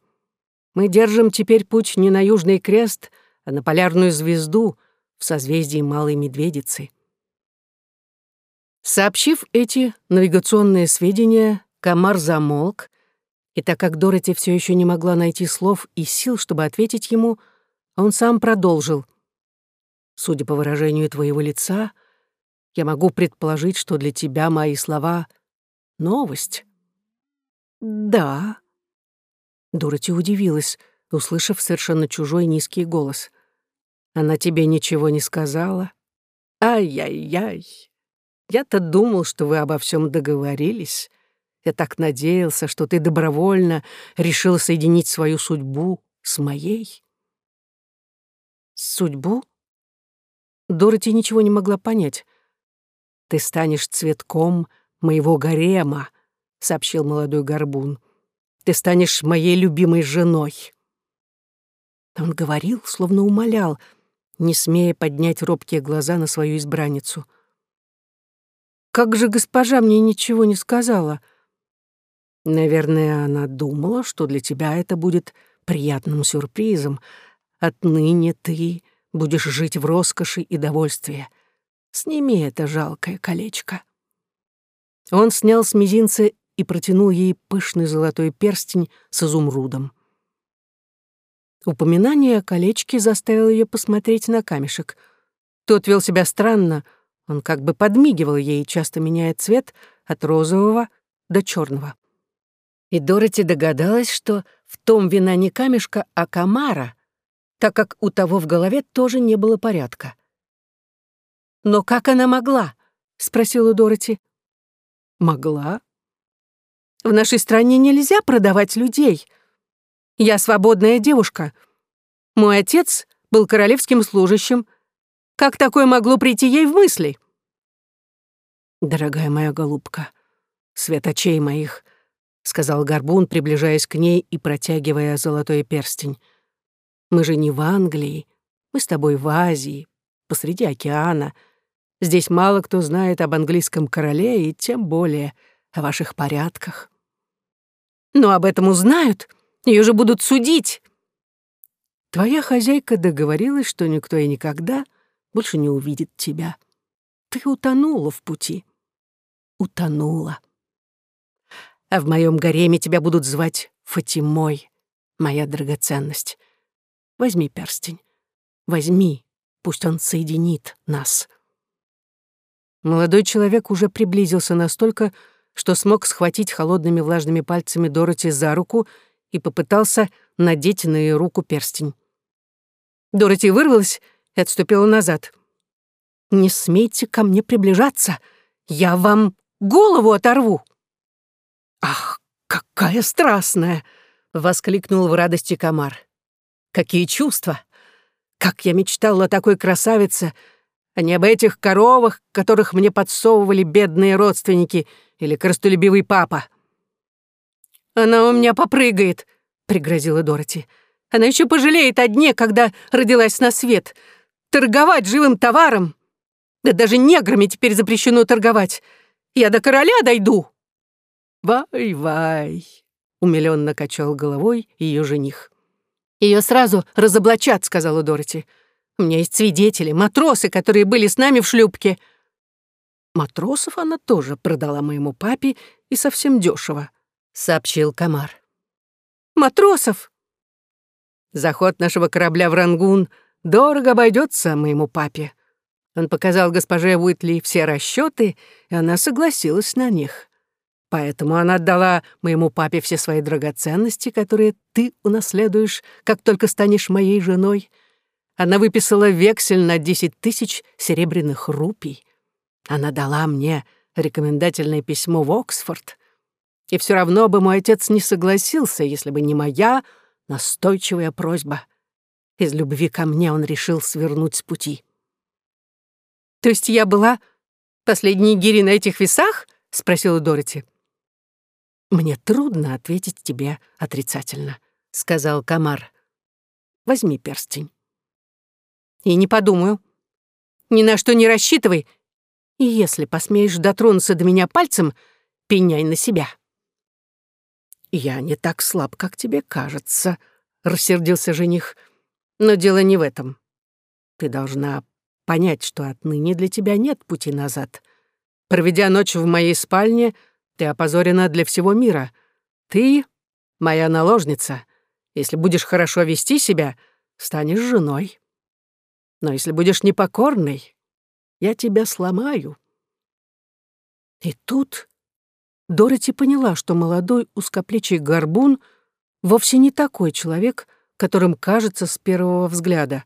Мы держим теперь путь не на Южный Крест, а на полярную звезду в созвездии Малой Медведицы». Сообщив эти навигационные сведения, Камар замолк, и так как Дороти все еще не могла найти слов и сил, чтобы ответить ему, он сам продолжил. «Судя по выражению твоего лица, я могу предположить, что для тебя мои слова — новость». «Да». Дороти удивилась, услышав совершенно чужой низкий голос. «Она тебе ничего не сказала?» «Ай-яй-яй!» Я-то думал, что вы обо всем договорились. Я так надеялся, что ты добровольно решил соединить свою судьбу с моей. Судьбу? Дороти ничего не могла понять. Ты станешь цветком моего гарема, сообщил молодой горбун. Ты станешь моей любимой женой. Он говорил, словно умолял, не смея поднять робкие глаза на свою избранницу — как же госпожа мне ничего не сказала? Наверное, она думала, что для тебя это будет приятным сюрпризом. Отныне ты будешь жить в роскоши и довольстве. Сними это жалкое колечко. Он снял с мизинца и протянул ей пышный золотой перстень с изумрудом. Упоминание о колечке заставило ее посмотреть на камешек. Тот вел себя странно — он как бы подмигивал ей, часто меняя цвет от розового до черного. И Дороти догадалась, что в том вина не камешка, а комара, так как у того в голове тоже не было порядка. «Но как она могла?» — спросила Дороти. «Могла?» «В нашей стране нельзя продавать людей. Я свободная девушка. Мой отец был королевским служащим — как такое могло прийти ей в мысли? «Дорогая моя голубка, свет очей моих», — сказал Горбун, приближаясь к ней и протягивая золотой перстень. «Мы же не в Англии, мы с тобой в Азии, посреди океана. Здесь мало кто знает об английском короле и тем более о ваших порядках». «Но об этом узнают, ее же будут судить». Твоя хозяйка договорилась, что никто и никогда больше не увидит тебя. Ты утонула в пути. Утонула. А в моем гареме тебя будут звать Фатимой, моя драгоценность. Возьми перстень. Возьми, пусть он соединит нас. Молодой человек уже приблизился настолько, что смог схватить холодными влажными пальцами Дороти за руку и попытался надеть на ее руку перстень. Дороти вырвалась и отступила назад. «Не смейте ко мне приближаться! Я вам голову оторву!» «Ах, какая страстная!» — воскликнул в радости комар. «Какие чувства! Как я мечтала о такой красавице, а не об этих коровах, которых мне подсовывали бедные родственники или крастолюбивый папа!» «Она у меня попрыгает!» — пригрозила Дороти. «Она еще пожалеет о дне, когда родилась на свет!» Торговать живым товаром? Да даже неграми теперь запрещено торговать. Я до короля дойду. Вай-вай, умилённо качал головой ее жених. Ее сразу разоблачат», — сказала Дороти. «У меня есть свидетели, матросы, которые были с нами в шлюпке». Матросов она тоже продала моему папе и совсем дешево, сообщил Камар. Матросов! Заход нашего корабля в Рангун дорого обойдется моему папе. Он показал госпоже Уитли все расчеты, и она согласилась на них. Поэтому она отдала моему папе все свои драгоценности, которые ты унаследуешь, как только станешь моей женой. Она выписала вексель на десять тысяч серебряных рупий. Она дала мне рекомендательное письмо в Оксфорд. И все равно бы мой отец не согласился, если бы не моя настойчивая просьба. Из любви ко мне он решил свернуть с пути. «То есть я была последней гири на этих весах?» — спросила Дороти. «Мне трудно ответить тебе отрицательно», — сказал Камар. «Возьми перстень». «И не подумаю. Ни на что не рассчитывай. И если посмеешь дотронуться до меня пальцем, пеняй на себя». «Я не так слаб, как тебе кажется», — рассердился жених. «Но дело не в этом. Ты должна понять, что отныне для тебя нет пути назад. Проведя ночь в моей спальне, ты опозорена для всего мира. Ты — моя наложница. Если будешь хорошо вести себя, станешь женой. Но если будешь непокорной, я тебя сломаю». И тут Дороти поняла, что молодой узкоплечий горбун вовсе не такой человек, которым кажется с первого взгляда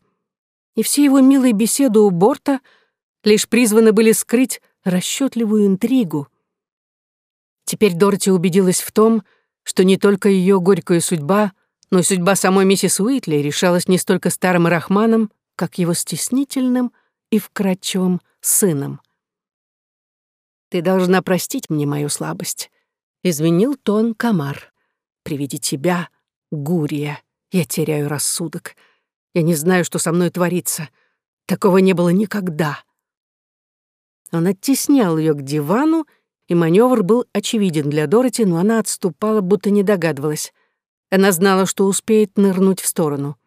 и все его милые беседы у борта лишь призваны были скрыть расчетливую интригу. Теперь Дороти убедилась в том, что не только ее горькая судьба, но и судьба самой миссис Уитли решалась не столько старым Рахманом, как его стеснительным и вкрадчивым сыном. «Ты должна простить мне мою слабость», — извинил тон Камар. «При виде тебя, Гурия, я теряю рассудок. Я не знаю, что со мной творится. Такого не было никогда. Он оттеснял ее к дивану, и маневр был очевиден для Дороти, но она отступала, будто не догадывалась. Она знала, что успеет нырнуть в сторону.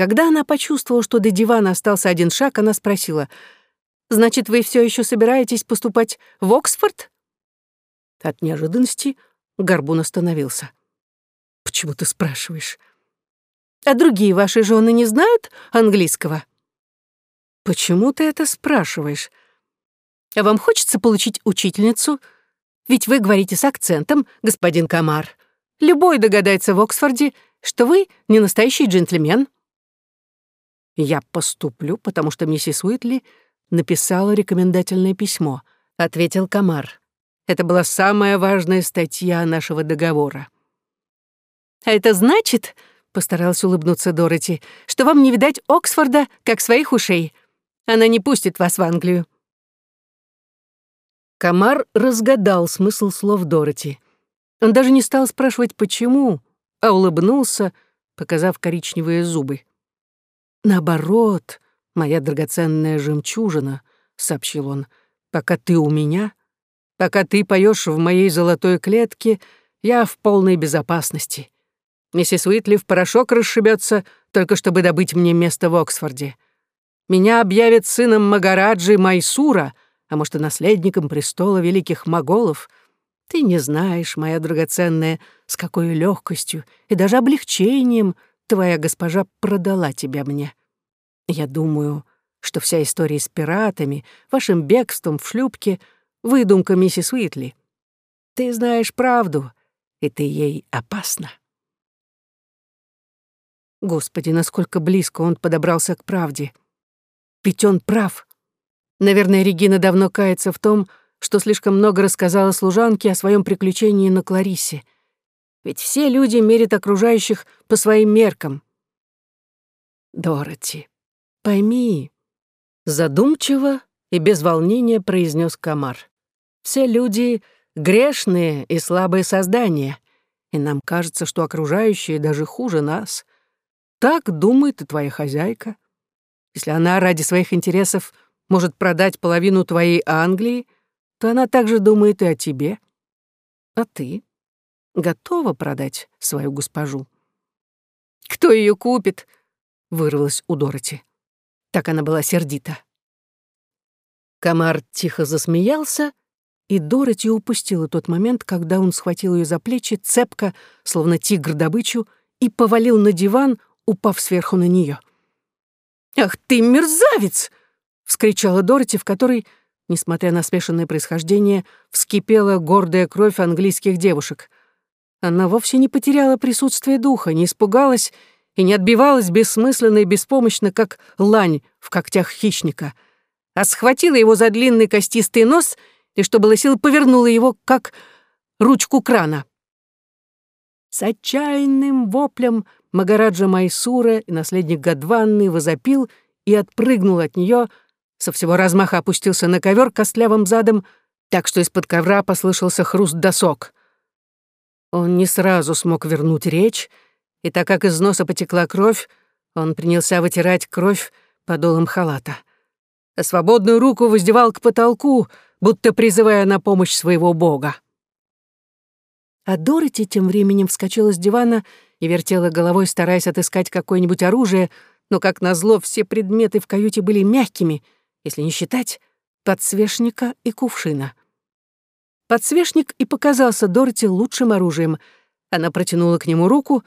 Когда она почувствовала, что до дивана остался один шаг, она спросила, «Значит, вы все еще собираетесь поступать в Оксфорд?» От неожиданности Горбун остановился. «Почему ты спрашиваешь?» А другие ваши жены не знают английского? Почему ты это спрашиваешь? А вам хочется получить учительницу? Ведь вы говорите с акцентом, господин Камар. Любой догадается в Оксфорде, что вы не настоящий джентльмен. Я поступлю, потому что миссис Уитли написала рекомендательное письмо, ответил Камар. Это была самая важная статья нашего договора. А это значит, — постаралась улыбнуться Дороти, «что вам не видать Оксфорда, как своих ушей. Она не пустит вас в Англию». Камар разгадал смысл слов Дороти. Он даже не стал спрашивать, почему, а улыбнулся, показав коричневые зубы. «Наоборот, моя драгоценная жемчужина», — сообщил он, «пока ты у меня, пока ты поешь в моей золотой клетке, я в полной безопасности. Миссис Уитли в порошок расшибется, только чтобы добыть мне место в Оксфорде. Меня объявят сыном Магараджи Майсура, а может, и наследником престола великих моголов. Ты не знаешь, моя драгоценная, с какой легкостью и даже облегчением твоя госпожа продала тебя мне. Я думаю, что вся история с пиратами, вашим бегством в шлюпке — выдумка миссис Уитли. Ты знаешь правду, и ты ей опасна. Господи, насколько близко он подобрался к правде. Ведь он прав. Наверное, Регина давно кается в том, что слишком много рассказала служанке о своем приключении на Кларисе. Ведь все люди мерят окружающих по своим меркам. Дороти, пойми, задумчиво и без волнения произнес Камар. Все люди грешные и слабые создания, и нам кажется, что окружающие даже хуже нас. Так думает и твоя хозяйка. Если она ради своих интересов может продать половину твоей Англии, то она также думает и о тебе. А ты? Готова продать свою госпожу. «Кто ее купит?» — вырвалась у Дороти. Так она была сердита. Комар тихо засмеялся, и Дороти упустила тот момент, когда он схватил ее за плечи, цепко, словно тигр добычу, и повалил на диван, упав сверху на нее. «Ах ты, мерзавец!» — вскричала Дороти, в которой, несмотря на смешанное происхождение, вскипела гордая кровь английских девушек. Она вовсе не потеряла присутствие духа, не испугалась и не отбивалась бессмысленно и беспомощно, как лань в когтях хищника, а схватила его за длинный костистый нос и, что было сил, повернула его, как ручку крана. С отчаянным воплем Магараджа Майсура наследник Гадванны возопил и отпрыгнул от нее, со всего размаха опустился на ковер костлявым задом, так что из-под ковра послышался хруст досок. Он не сразу смог вернуть речь, и так как из носа потекла кровь, он принялся вытирать кровь подолом халата. А свободную руку воздевал к потолку, будто призывая на помощь своего бога. А Дороти тем временем вскочила с дивана и вертела головой, стараясь отыскать какое-нибудь оружие, но, как назло, все предметы в каюте были мягкими, если не считать подсвечника и кувшина. Подсвечник и показался Дороти лучшим оружием. Она протянула к нему руку.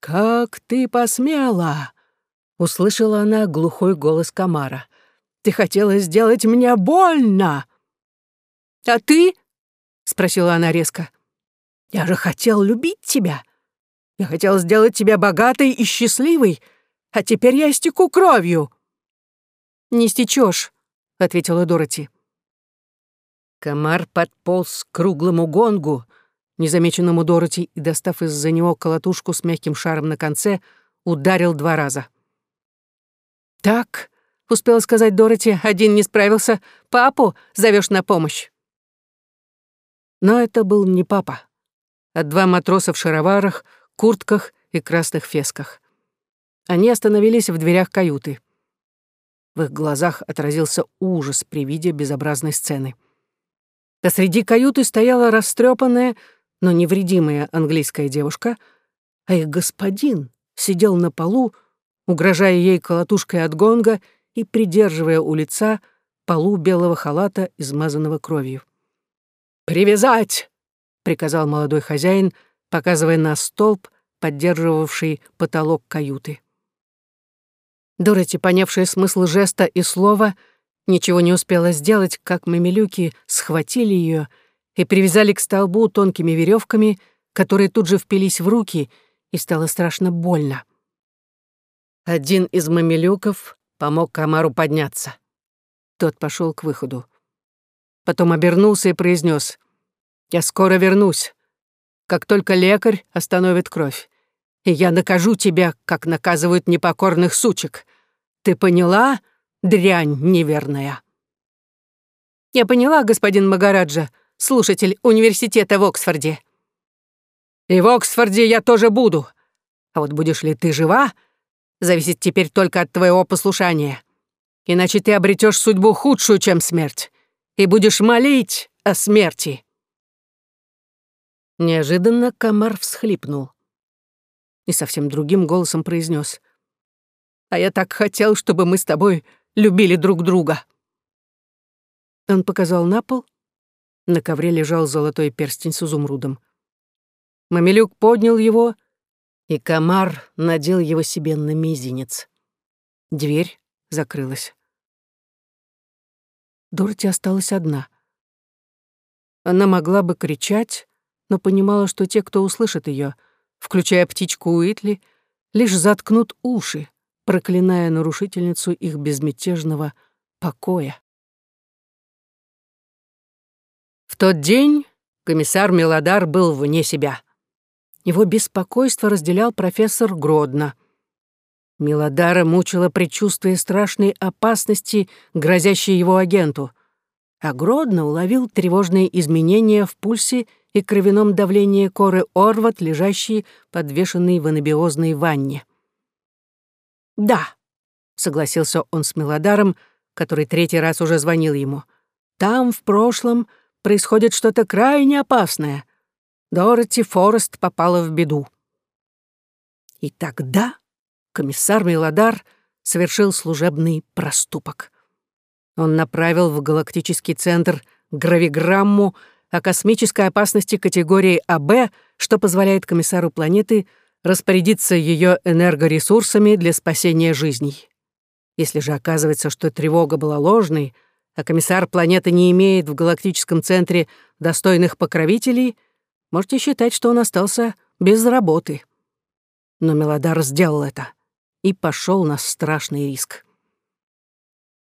«Как ты посмела!» — услышала она глухой голос Камара. «Ты хотела сделать мне больно!» «А ты?» — спросила она резко. «Я же хотел любить тебя. Я хотел сделать тебя богатой и счастливой, а теперь я истеку кровью». «Не стечешь», — ответила Дороти. Комар подполз к круглому гонгу, незамеченному Дороти, и, достав из-за него колотушку с мягким шаром на конце, ударил два раза. «Так», — успела сказать Дороти, — «один не справился. Папу зовешь на помощь». Но это был не папа, а два матроса в шароварах, куртках и красных фесках. Они остановились в дверях каюты. В их глазах отразился ужас при виде безобразной сцены. Посреди каюты стояла растрепанная, но невредимая английская девушка, а их господин сидел на полу, угрожая ей колотушкой от гонга и придерживая у лица полу белого халата, измазанного кровью. «Привязать!» — приказал молодой хозяин, показывая на столб, поддерживавший потолок каюты. Дороти, понявшая смысл жеста и слова, Ничего не успела сделать, как мамилюки схватили ее и привязали к столбу тонкими веревками, которые тут же впились в руки, и стало страшно больно. Один из мамилюков помог Камару подняться. Тот пошел к выходу. Потом обернулся и произнес: «Я скоро вернусь, как только лекарь остановит кровь, и я накажу тебя, как наказывают непокорных сучек. Ты поняла, дрянь неверная. Я поняла, господин Магараджа, слушатель университета в Оксфорде. И в Оксфорде я тоже буду. А вот будешь ли ты жива, зависит теперь только от твоего послушания. Иначе ты обретешь судьбу худшую, чем смерть, и будешь молить о смерти. Неожиданно комар всхлипнул и совсем другим голосом произнес: «А я так хотел, чтобы мы с тобой любили друг друга». Он показал на пол. На ковре лежал золотой перстень с изумрудом. Мамилюк поднял его, и комар надел его себе на мизинец. Дверь закрылась. Дороти осталась одна. Она могла бы кричать, но понимала, что те, кто услышит ее, включая птичку Уитли, лишь заткнут уши, проклиная нарушительницу их безмятежного покоя. В тот день комиссар Мелодар был вне себя. Его беспокойство разделял профессор Гродно. Мелодара мучило предчувствие страшной опасности, грозящей его агенту, а Гродно уловил тревожные изменения в пульсе и кровяном давлении коры Орват, лежащей подвешенной в анабиозной ванне. «Да», — согласился он с Мелодаром, который третий раз уже звонил ему. «Там, в прошлом, происходит что-то крайне опасное. Дороти Форест попала в беду. И тогда комиссар Мелодар совершил служебный проступок. Он направил в галактический центр гравиграмму о космической опасности категории АБ, что позволяет комиссару планеты распорядиться ее энергоресурсами для спасения жизней. Если же оказывается, что тревога была ложной, а комиссар планеты не имеет в галактическом центре достойных покровителей, можете считать, что он остался без работы. Но Мелодар сделал это и пошел на страшный риск.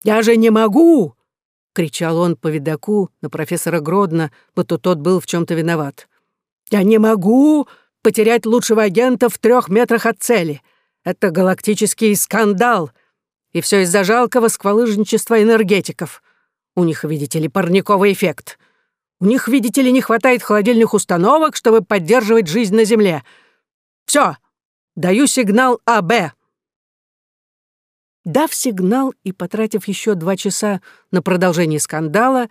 «Я же не могу!» — кричал он по видаку на профессора Гродно, будто тот был в чем то виноват. «Я не могу потерять лучшего агента в трех метрах от цели. Это галактический скандал. И все из-за жалкого сквалыжничества энергетиков. У них, видите ли, парниковый эффект. У них, видите ли, не хватает холодильных установок, чтобы поддерживать жизнь на Земле. Все, даю сигнал АБ». Дав сигнал и потратив еще два часа на продолжение скандала,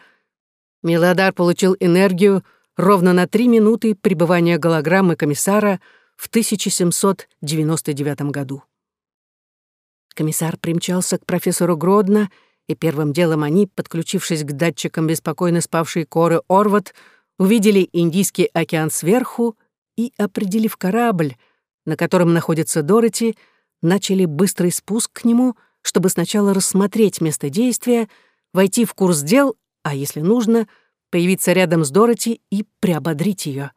Милодар получил энергию ровно на три минуты пребывания голограммы комиссара в 1799 году. Комиссар примчался к профессору Гродно, и первым делом они, подключившись к датчикам беспокойно спавшей коры Орват, увидели Индийский океан сверху и, определив корабль, на котором находится Дороти, начали быстрый спуск к нему, чтобы сначала рассмотреть место действия, войти в курс дел, а если нужно, появиться рядом с Дороти и приободрить ее.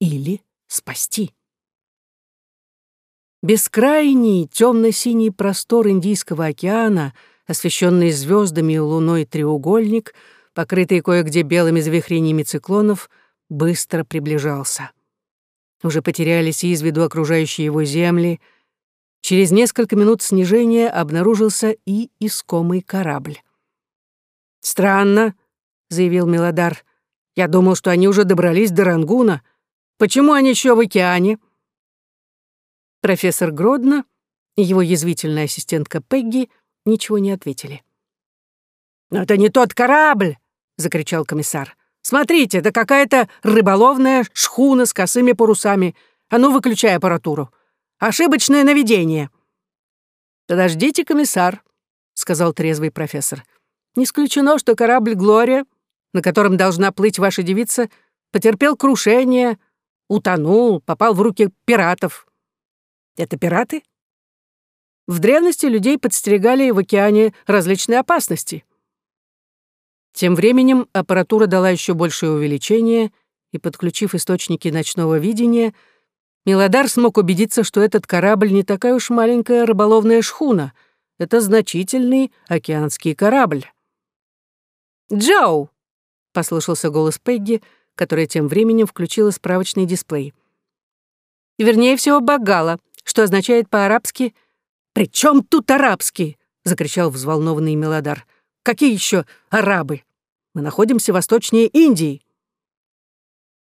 Или спасти. Бескрайний темно-синий простор Индийского океана, освещенный звездами и луной треугольник, покрытый кое-где белыми завихрениями циклонов, быстро приближался. Уже потерялись из виду окружающие его земли — Через несколько минут снижения обнаружился и искомый корабль. «Странно», — заявил Мелодар. «Я думал, что они уже добрались до Рангуна. Почему они еще в океане?» Профессор Гродно и его язвительная ассистентка Пегги ничего не ответили. «Но это не тот корабль!» — закричал комиссар. «Смотрите, это какая-то рыболовная шхуна с косыми парусами. А ну, выключай аппаратуру. Ошибочное наведение». «Подождите, комиссар», — сказал трезвый профессор. «Не исключено, что корабль «Глория», на котором должна плыть ваша девица, потерпел крушение, утонул, попал в руки пиратов». «Это пираты?» В древности людей подстерегали в океане различные опасности. Тем временем аппаратура дала еще большее увеличение, и, подключив источники ночного видения, — Милодар смог убедиться, что этот корабль не такая уж маленькая рыболовная шхуна. Это значительный океанский корабль. «Джоу!» — послышался голос Пегги, которая тем временем включила справочный дисплей. Вернее всего, Багала, что означает по-арабски «При чем тут арабский?» — закричал взволнованный Милодар. «Какие еще арабы? Мы находимся восточнее Индии».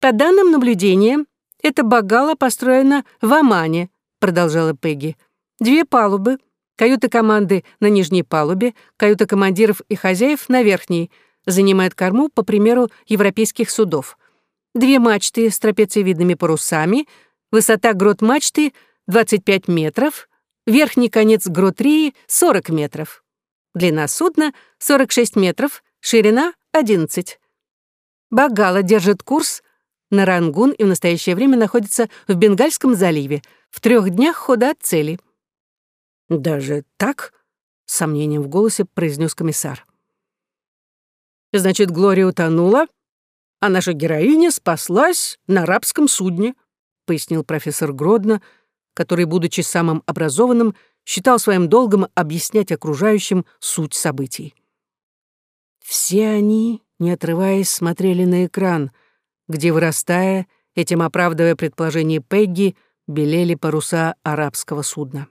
По данным наблюдения, «Эта багала построена в Омане», — продолжала Пегги. «Две палубы, каюта команды на нижней палубе, каюта командиров и хозяев на верхней, занимает корму по примеру европейских судов. Две мачты с трапециевидными парусами, высота грот мачты 25 метров, верхний конец гротрии 40 метров. Длина судна 46 метров, ширина 11. Багала держит курс на Рангун и в настоящее время находится в Бенгальском заливе, в трех днях хода от цели». «Даже так?» — с сомнением в голосе произнес комиссар. «Значит, Глория утонула, а наша героиня спаслась на арабском судне», — пояснил профессор Гродно, который, будучи самым образованным, считал своим долгом объяснять окружающим суть событий. Все они, не отрываясь, смотрели на экран — где, вырастая, этим оправдывая предположение Пегги, белели паруса арабского судна.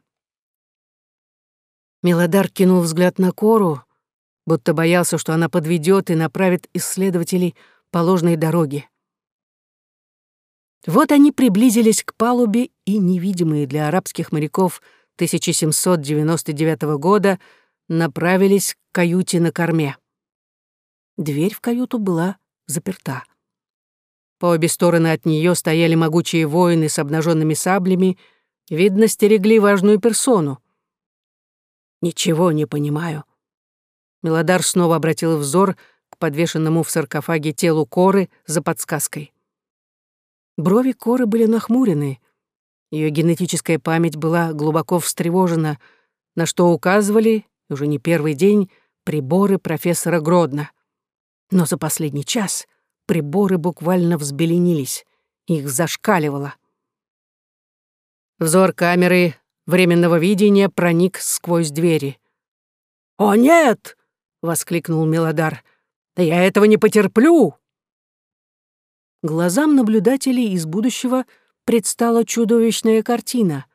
Мелодар кинул взгляд на Кору, будто боялся, что она подведет и направит исследователей по ложной дороге. Вот они приблизились к палубе, и невидимые для арабских моряков 1799 года направились к каюте на корме. Дверь в каюту была заперта. По обе стороны от нее стояли могучие воины с обнаженными саблями, видно, стерегли важную персону. «Ничего не понимаю». Мелодар снова обратил взор к подвешенному в саркофаге телу коры за подсказкой. Брови коры были нахмурены. Ее генетическая память была глубоко встревожена, на что указывали, уже не первый день, приборы профессора Гродно. Но за последний час приборы буквально взбеленились, их зашкаливало. Взор камеры временного видения проник сквозь двери. «О, нет!» — воскликнул Мелодар. «Да я этого не потерплю!» Глазам наблюдателей из будущего предстала чудовищная картина.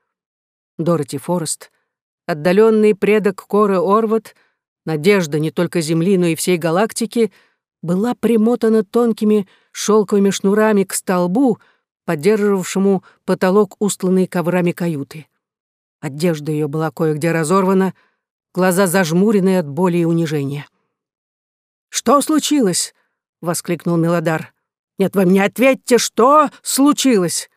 Дороти Форест, отдаленный предок Коры Орват, надежда не только Земли, но и всей галактики, была примотана тонкими шелковыми шнурами к столбу, поддерживавшему потолок, устланный коврами каюты. Одежда ее была кое-где разорвана, глаза зажмурены от боли и унижения. «Что случилось?» — воскликнул Мелодар. «Нет, вы мне ответьте, что случилось?»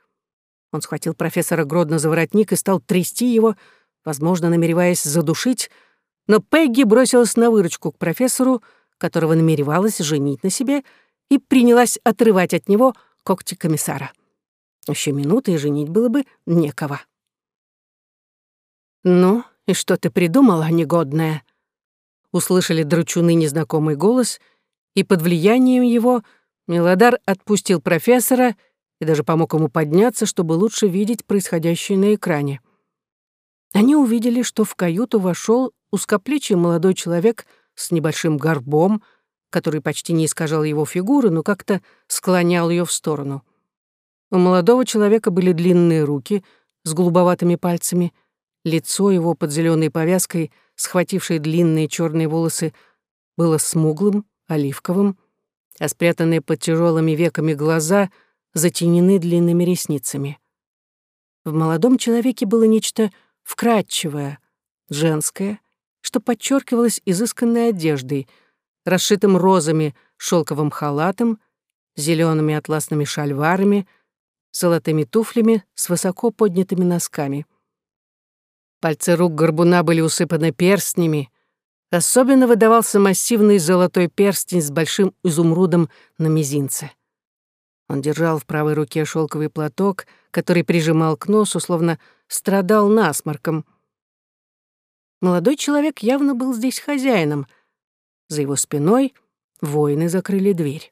Он схватил профессора Гродно за воротник и стал трясти его, возможно, намереваясь задушить, но Пегги бросилась на выручку к профессору, которого намеревалась женить на себе, и принялась отрывать от него когти комиссара. Еще минуты, и женить было бы некого. «Ну, и что ты придумала, негодная?» Услышали дручуны незнакомый голос, и под влиянием его Мелодар отпустил профессора и даже помог ему подняться, чтобы лучше видеть происходящее на экране. Они увидели, что в каюту вошел узкоплечий молодой человек с небольшим горбом, который почти не искажал его фигуру, но как-то склонял ее в сторону. У молодого человека были длинные руки с голубоватыми пальцами, лицо его под зеленой повязкой, схватившей длинные черные волосы, было смуглым, оливковым, а спрятанные под тяжелыми веками глаза затенены длинными ресницами. В молодом человеке было нечто вкрадчивое, женское, что подчеркивалось изысканной одеждой, расшитым розами шелковым халатом, зелеными атласными шальварами, золотыми туфлями с высоко поднятыми носками. Пальцы рук горбуна были усыпаны перстнями, Особенно выдавался массивный золотой перстень с большим изумрудом на мизинце. Он держал в правой руке шелковый платок, который прижимал к носу, словно страдал насморком. Молодой человек явно был здесь хозяином. За его спиной воины закрыли дверь.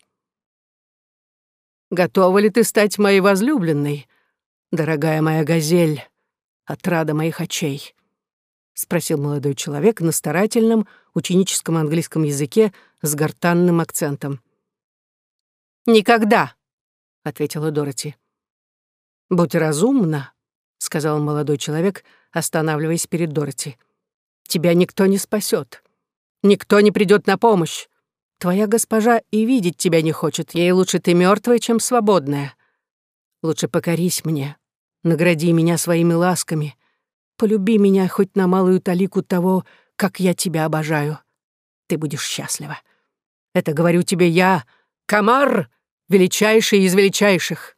«Готова ли ты стать моей возлюбленной, дорогая моя газель, отрада моих очей?» — спросил молодой человек на старательном ученическом английском языке с гортанным акцентом. «Никогда», — ответила Дороти. «Будь разумна», — сказал молодой человек, останавливаясь перед Дороти. «Тебя никто не спасет. Никто не придет на помощь. Твоя госпожа и видеть тебя не хочет. Ей лучше ты мертвая, чем свободная. Лучше покорись мне, награди меня своими ласками, Полюби меня хоть на малую талику того, как я тебя обожаю. Ты будешь счастлива. Это говорю тебе я, Камар, величайший из величайших.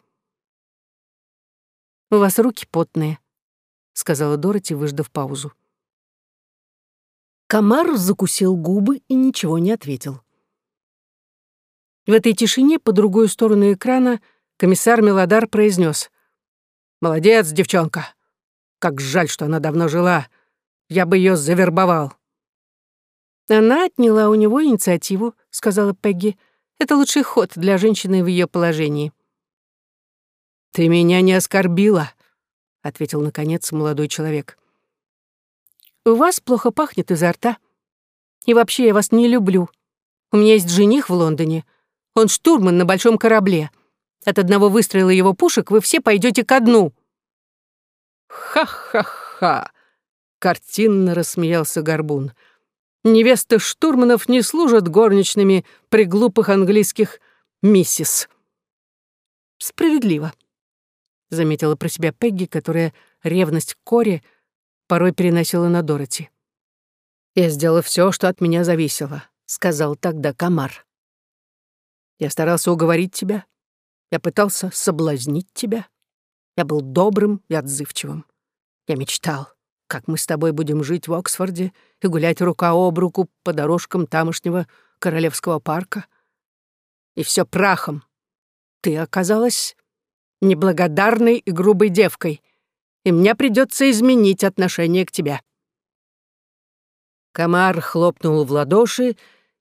«У вас руки потные», — сказала Дороти, выждав паузу. Камар закусил губы и ничего не ответил. В этой тишине по другую сторону экрана комиссар Мелодар произнес: «Молодец, девчонка! Как жаль, что она давно жила. Я бы ее завербовал». «Она отняла у него инициативу», — сказала Пегги. «Это лучший ход для женщины в ее положении». «Ты меня не оскорбила», — ответил, наконец, молодой человек. «У вас плохо пахнет изо рта. И вообще я вас не люблю. У меня есть жених в Лондоне. Он штурман на большом корабле. От одного выстрела его пушек вы все пойдете ко дну». «Ха-ха-ха!» — картинно рассмеялся Горбун. «Невесты штурманов не служат горничными при глупых английских миссис». «Справедливо», — заметила про себя Пегги, которая ревность к Коре порой переносила на Дороти. «Я сделала все, что от меня зависело», — сказал тогда Камар. «Я старался уговорить тебя. Я пытался соблазнить тебя. Я был добрым и отзывчивым. Я мечтал, как мы с тобой будем жить в Оксфорде и гулять рука об руку по дорожкам тамошнего Королевского парка. И все прахом. Ты оказалась неблагодарной и грубой девкой, и мне придется изменить отношение к тебе. Комар хлопнул в ладоши,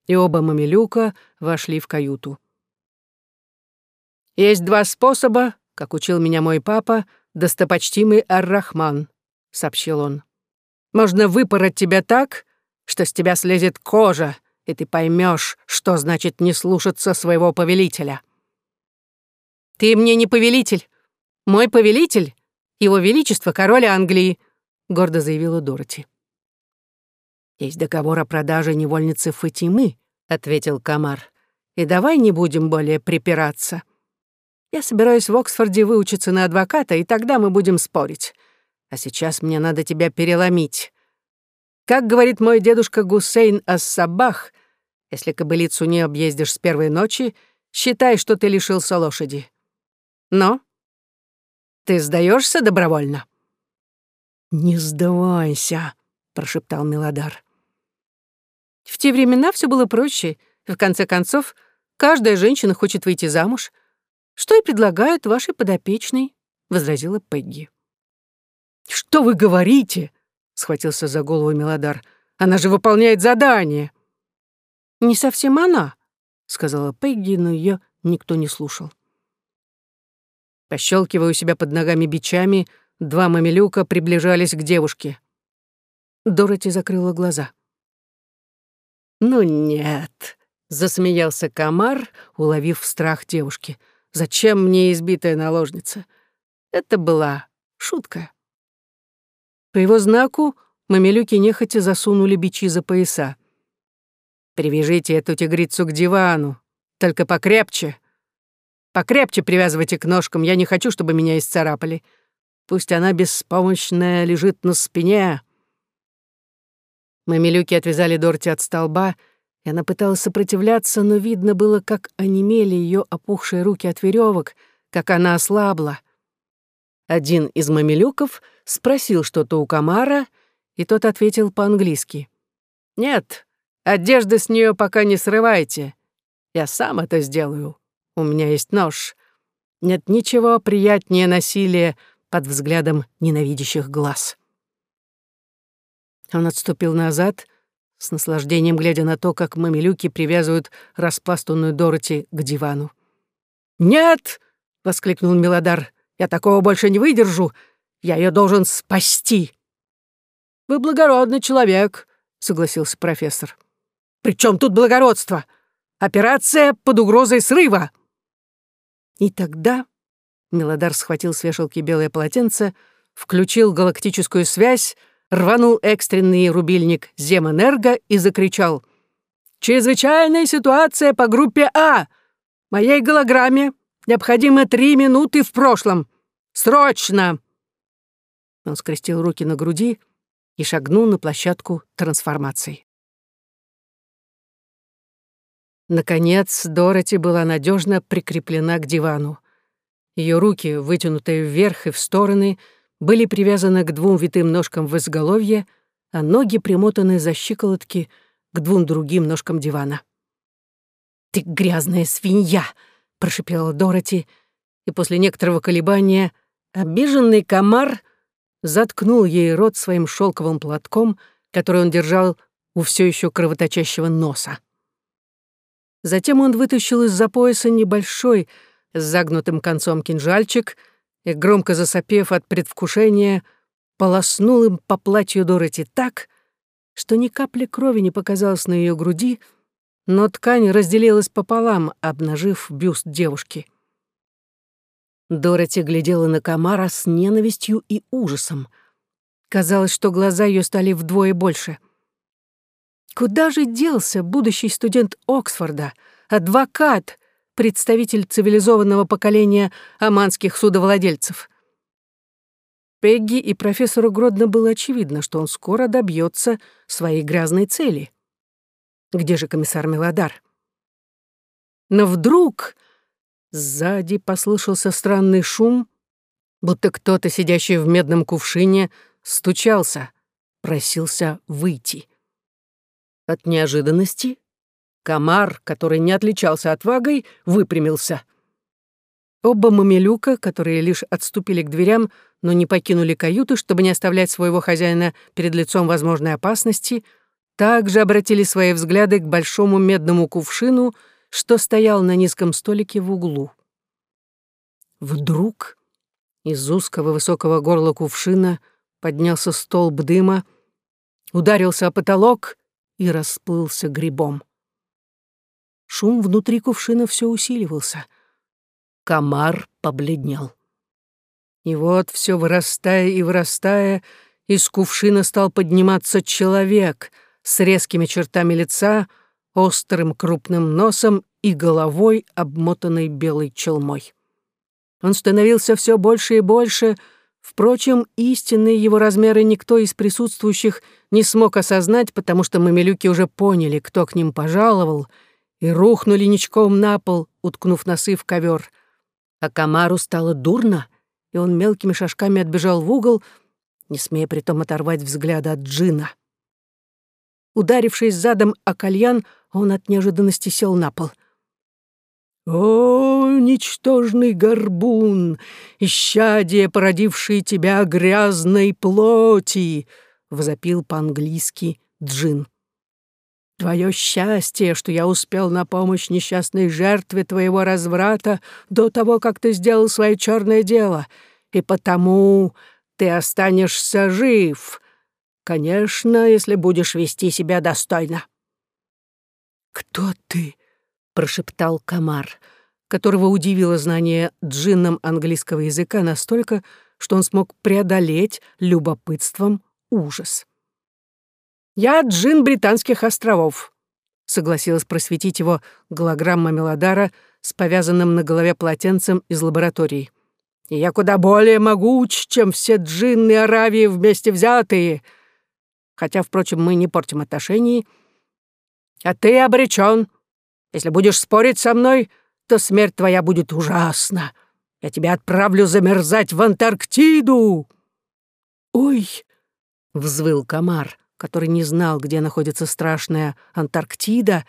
и оба мамилюка вошли в каюту. «Есть два способа, как учил меня мой папа, достопочтимый Ар-Рахман», — сообщил он. «Можно выпороть тебя так, что с тебя слезет кожа, и ты поймешь, что значит не слушаться своего повелителя». «Ты мне не повелитель. Мой повелитель — его величество, король Англии», — гордо заявила Дороти. «Есть договор о продаже невольницы Фатимы», — ответил Камар. «И давай не будем более припираться. Я собираюсь в Оксфорде выучиться на адвоката, и тогда мы будем спорить. А сейчас мне надо тебя переломить. Как говорит мой дедушка Гусейн Ас-Сабах, если кобылицу не объездишь с первой ночи, считай, что ты лишился лошади. Но ты сдаешься добровольно?» «Не сдавайся», — прошептал Милодар. В те времена все было проще. В конце концов, каждая женщина хочет выйти замуж. Что и предлагают вашей подопечной, — возразила Пегги. «Что вы говорите?» — схватился за голову Мелодар. «Она же выполняет задание». «Не совсем она», — сказала Пегги, но ее никто не слушал. Пощелкивая у себя под ногами бичами, два мамилюка приближались к девушке. Дороти закрыла глаза. «Ну нет», — засмеялся комар, уловив страх девушки. «Зачем мне избитая наложница? Это была шутка». По его знаку мамилюки нехотя засунули бичи за пояса. «Привяжите эту тигрицу к дивану, только покрепче. Покрепче привязывайте к ножкам, я не хочу, чтобы меня исцарапали. Пусть она беспомощная лежит на спине, Мамилюки отвязали Дорти от столба, и она пыталась сопротивляться, но видно было, как онемели ее опухшие руки от веревок, как она ослабла. Один из мамилюков спросил что-то у комара, и тот ответил по-английски. «Нет, одежды с нее пока не срывайте. Я сам это сделаю. У меня есть нож. Нет ничего приятнее насилия под взглядом ненавидящих глаз». Он отступил назад, с наслаждением глядя на то, как мамилюки привязывают распластанную Дороти к дивану. «Нет!» — воскликнул Милодар. «Я такого больше не выдержу! Я ее должен спасти!» «Вы благородный человек», — согласился профессор. «При чем тут благородство? Операция под угрозой срыва!» И тогда Милодар схватил с вешалки белое полотенце, включил галактическую связь, рванул экстренный рубильник Земэнерго и закричал. «Чрезвычайная ситуация по группе А! Моей голограмме необходимо три минуты в прошлом! Срочно!» Он скрестил руки на груди и шагнул на площадку трансформации. Наконец, Дороти была надежно прикреплена к дивану. Ее руки, вытянутые вверх и в стороны, — были привязаны к двум витым ножкам в изголовье, а ноги примотаны за щиколотки к двум другим ножкам дивана. «Ты грязная свинья!» — прошипела Дороти, и после некоторого колебания обиженный комар заткнул ей рот своим шелковым платком, который он держал у все еще кровоточащего носа. Затем он вытащил из-за пояса небольшой, с загнутым концом кинжальчик — и, громко засопев от предвкушения, полоснул им по платью Дороти так, что ни капли крови не показалось на ее груди, но ткань разделилась пополам, обнажив бюст девушки. Дороти глядела на Камара с ненавистью и ужасом. Казалось, что глаза ее стали вдвое больше. Куда же делся будущий студент Оксфорда, адвокат, представитель цивилизованного поколения аманских судовладельцев. Пегги и профессору Гродно было очевидно, что он скоро добьется своей грязной цели. Где же комиссар Мелодар? Но вдруг Сзади послышался странный шум, будто кто-то, сидящий в медном кувшине, стучался, просился выйти. От неожиданности комар, который не отличался отвагой, выпрямился. Оба мамилюка, которые лишь отступили к дверям, но не покинули каюты, чтобы не оставлять своего хозяина перед лицом возможной опасности, также обратили свои взгляды к большому медному кувшину, что стоял на низком столике в углу. Вдруг из узкого высокого горла кувшина поднялся столб дыма, ударился о потолок и расплылся грибом. Шум внутри кувшина все усиливался. Комар побледнел. И вот, все вырастая и вырастая, из кувшина стал подниматься человек с резкими чертами лица, острым крупным носом и головой, обмотанной белой челмой. Он становился все больше и больше, впрочем, истинные его размеры никто из присутствующих не смог осознать, потому что мамилюки уже поняли, кто к ним пожаловал, и рухнули ничком на пол, уткнув носы в ковер. А комару стало дурно — и он мелкими шажками отбежал в угол, не смея притом оторвать взгляда от Джина. Ударившись задом о кальян, он от неожиданности сел на пол. «О, ничтожный горбун, исчадие, породивший тебя грязной плоти!» — возопил по-английски Джин. Твое счастье, что я успел на помощь несчастной жертве твоего разврата до того, как ты сделал свое черное дело, и потому ты останешься жив. Конечно, если будешь вести себя достойно». «Кто ты?» — прошептал Камар, которого удивило знание джинном английского языка настолько, что он смог преодолеть любопытством ужас. «Я Джин Британских островов», — согласилась просветить его голограмма Мелодара с повязанным на голове полотенцем из лаборатории. «И я куда более могуч, чем все джинны Аравии вместе взятые. Хотя, впрочем, мы не портим отношений. А ты обречен. Если будешь спорить со мной, то смерть твоя будет ужасна. Я тебя отправлю замерзать в Антарктиду!» «Ой!» — взвыл комар — который не знал, где находится страшная Антарктида,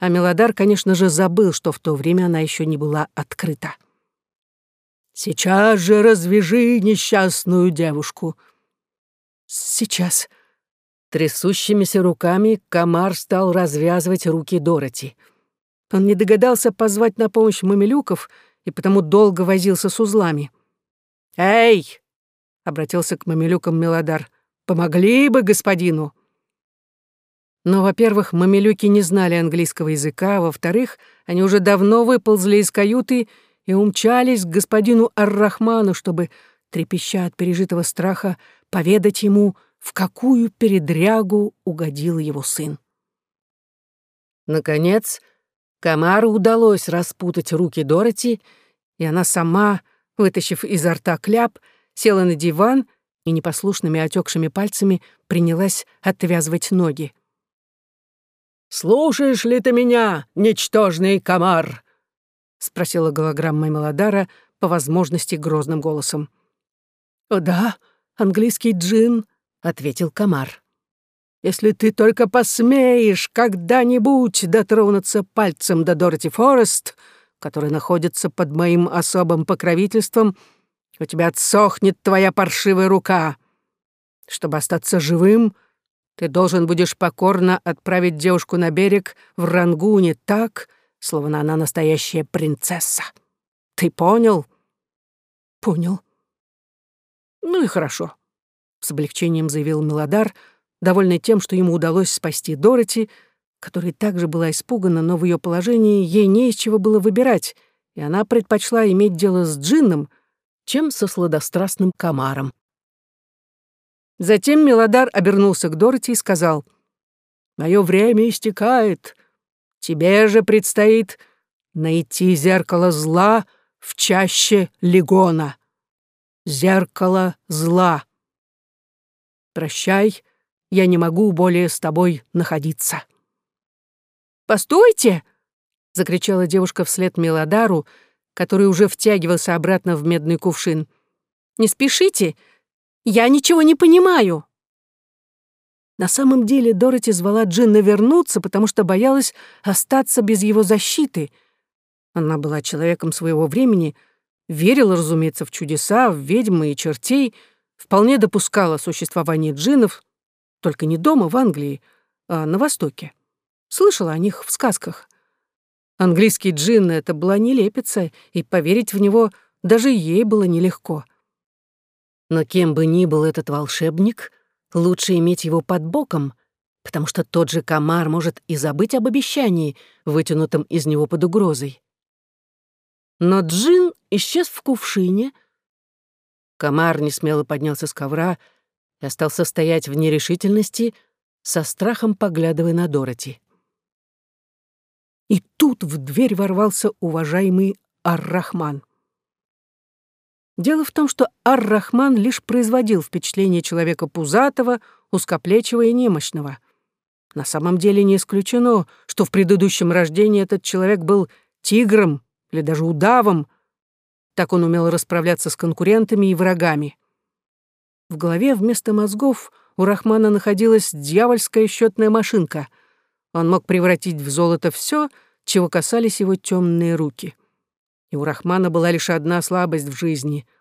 а Мелодар, конечно же, забыл, что в то время она еще не была открыта. «Сейчас же развяжи несчастную девушку!» «Сейчас!» Трясущимися руками комар стал развязывать руки Дороти. Он не догадался позвать на помощь мамилюков и потому долго возился с узлами. «Эй!» — обратился к мамилюкам Мелодар. Помогли бы господину. Но, во-первых, мамилюки не знали английского языка, а во-вторых, они уже давно выползли из каюты и умчались к господину Ар-Рахману, чтобы, трепеща от пережитого страха, поведать ему, в какую передрягу угодил его сын. Наконец, Камару удалось распутать руки Дороти, и она сама, вытащив изо рта кляп, села на диван — и непослушными отекшими пальцами принялась отвязывать ноги. «Слушаешь ли ты меня, ничтожный комар?» — спросила голограмма Мелодара по возможности грозным голосом. «О да, английский джин», — ответил комар. «Если ты только посмеешь когда-нибудь дотронуться пальцем до Дороти Форест, который находится под моим особым покровительством, — у тебя отсохнет твоя паршивая рука. Чтобы остаться живым, ты должен будешь покорно отправить девушку на берег в Рангуне так, словно она настоящая принцесса. Ты понял? Понял. Ну и хорошо, с облегчением заявил Мелодар, довольный тем, что ему удалось спасти Дороти, которая также была испугана, но в ее положении ей не из чего было выбирать, и она предпочла иметь дело с джинном — чем со сладострастным комаром. Затем Мелодар обернулся к Дороти и сказал, «Мое время истекает. Тебе же предстоит найти зеркало зла в чаще Легона. Зеркало зла. Прощай, я не могу более с тобой находиться». «Постойте!» — закричала девушка вслед Мелодару, который уже втягивался обратно в медный кувшин. «Не спешите! Я ничего не понимаю!» На самом деле Дороти звала Джинна вернуться, потому что боялась остаться без его защиты. Она была человеком своего времени, верила, разумеется, в чудеса, в ведьмы и чертей, вполне допускала существование джиннов, только не дома, в Англии, а на Востоке. Слышала о них в сказках. Английский джин — это была нелепица, и поверить в него даже ей было нелегко. Но кем бы ни был этот волшебник, лучше иметь его под боком, потому что тот же комар может и забыть об обещании, вытянутом из него под угрозой. Но джин исчез в кувшине. Комар несмело поднялся с ковра и остался стоять в нерешительности, со страхом поглядывая на Дороти. И тут в дверь ворвался уважаемый Ар-Рахман. Дело в том, что Ар-Рахман лишь производил впечатление человека пузатого, узкоплечего и немощного. На самом деле не исключено, что в предыдущем рождении этот человек был тигром или даже удавом. Так он умел расправляться с конкурентами и врагами. В голове вместо мозгов у Рахмана находилась дьявольская счетная машинка — он мог превратить в золото все, чего касались его темные руки. И у Рахмана была лишь одна слабость в жизни —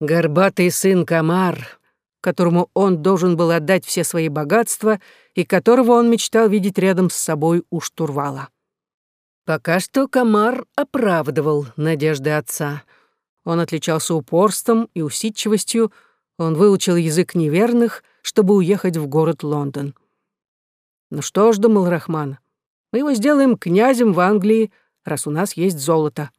горбатый сын Камар, которому он должен был отдать все свои богатства и которого он мечтал видеть рядом с собой у штурвала. Пока что Камар оправдывал надежды отца. Он отличался упорством и усидчивостью, он выучил язык неверных, чтобы уехать в город Лондон. Ну что ж, думал Рахман, мы его сделаем князем в Англии, раз у нас есть золото.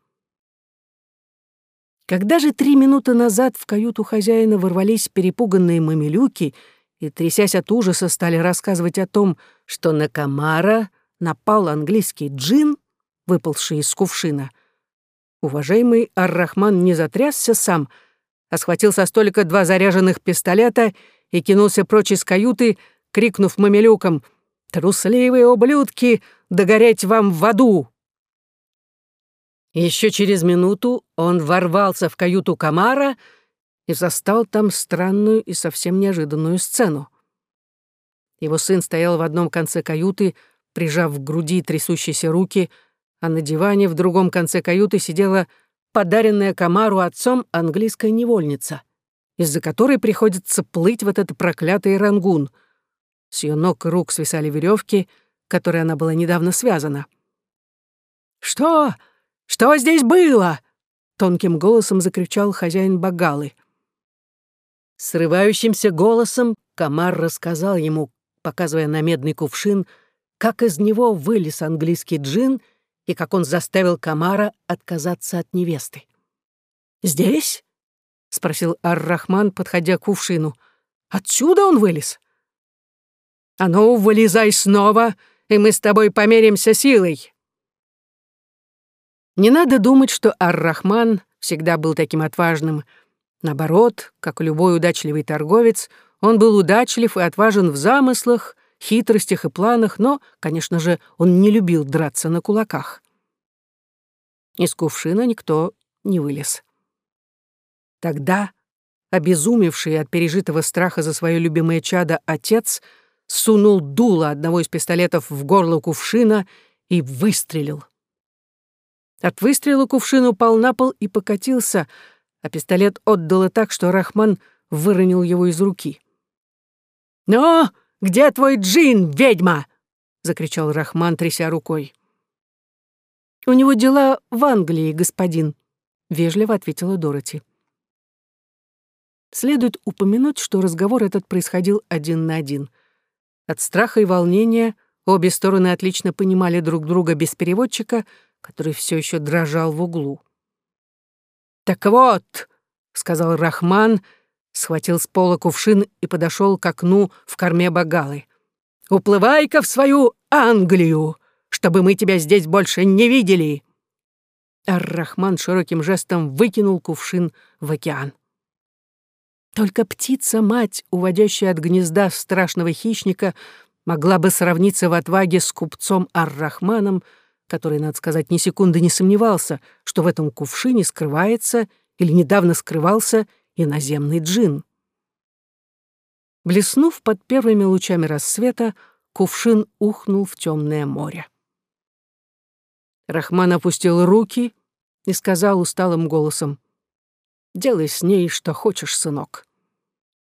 Когда же три минуты назад в каюту хозяина ворвались перепуганные мамилюки и, трясясь от ужаса, стали рассказывать о том, что на комара напал английский джин, выпалший из кувшина, уважаемый Ар-Рахман не затрясся сам, а схватил со столика два заряженных пистолета и кинулся прочь из каюты, крикнув мамилюкам — Трусливые ублюдки, догореть вам в аду!» Еще через минуту он ворвался в каюту Камара и застал там странную и совсем неожиданную сцену. Его сын стоял в одном конце каюты, прижав к груди трясущиеся руки, а на диване в другом конце каюты сидела подаренная Камару отцом английская невольница, из-за которой приходится плыть в этот проклятый рангун — с ее ног и рук свисали веревки, которой она была недавно связана. «Что? Что здесь было?» — тонким голосом закричал хозяин Багалы. Срывающимся голосом комар рассказал ему, показывая на медный кувшин, как из него вылез английский джин и как он заставил комара отказаться от невесты. «Здесь?» — спросил Ар-Рахман, подходя к кувшину. «Отсюда он вылез?» «А ну, вылезай снова, и мы с тобой померимся силой!» Не надо думать, что Ар-Рахман всегда был таким отважным. Наоборот, как любой удачливый торговец, он был удачлив и отважен в замыслах, хитростях и планах, но, конечно же, он не любил драться на кулаках. Из кувшина никто не вылез. Тогда, обезумевший от пережитого страха за свое любимое чадо отец — сунул дуло одного из пистолетов в горло кувшина и выстрелил. От выстрела кувшин упал на пол и покатился, а пистолет отдало так, что Рахман выронил его из руки. «Ну, где твой джин, ведьма?» — закричал Рахман, тряся рукой. «У него дела в Англии, господин», — вежливо ответила Дороти. Следует упомянуть, что разговор этот происходил один на один. От страха и волнения обе стороны отлично понимали друг друга без переводчика, который все еще дрожал в углу. «Так вот», — сказал Рахман, схватил с пола кувшин и подошел к окну в корме Багалы. «Уплывай-ка в свою Англию, чтобы мы тебя здесь больше не видели!» Ар-Рахман широким жестом выкинул кувшин в океан. Только птица-мать, уводящая от гнезда страшного хищника, могла бы сравниться в отваге с купцом Ар-Рахманом, который, надо сказать, ни секунды не сомневался, что в этом кувшине скрывается или недавно скрывался иноземный джин. Блеснув под первыми лучами рассвета, кувшин ухнул в темное море. Рахман опустил руки и сказал усталым голосом, «Делай с ней, что хочешь, сынок».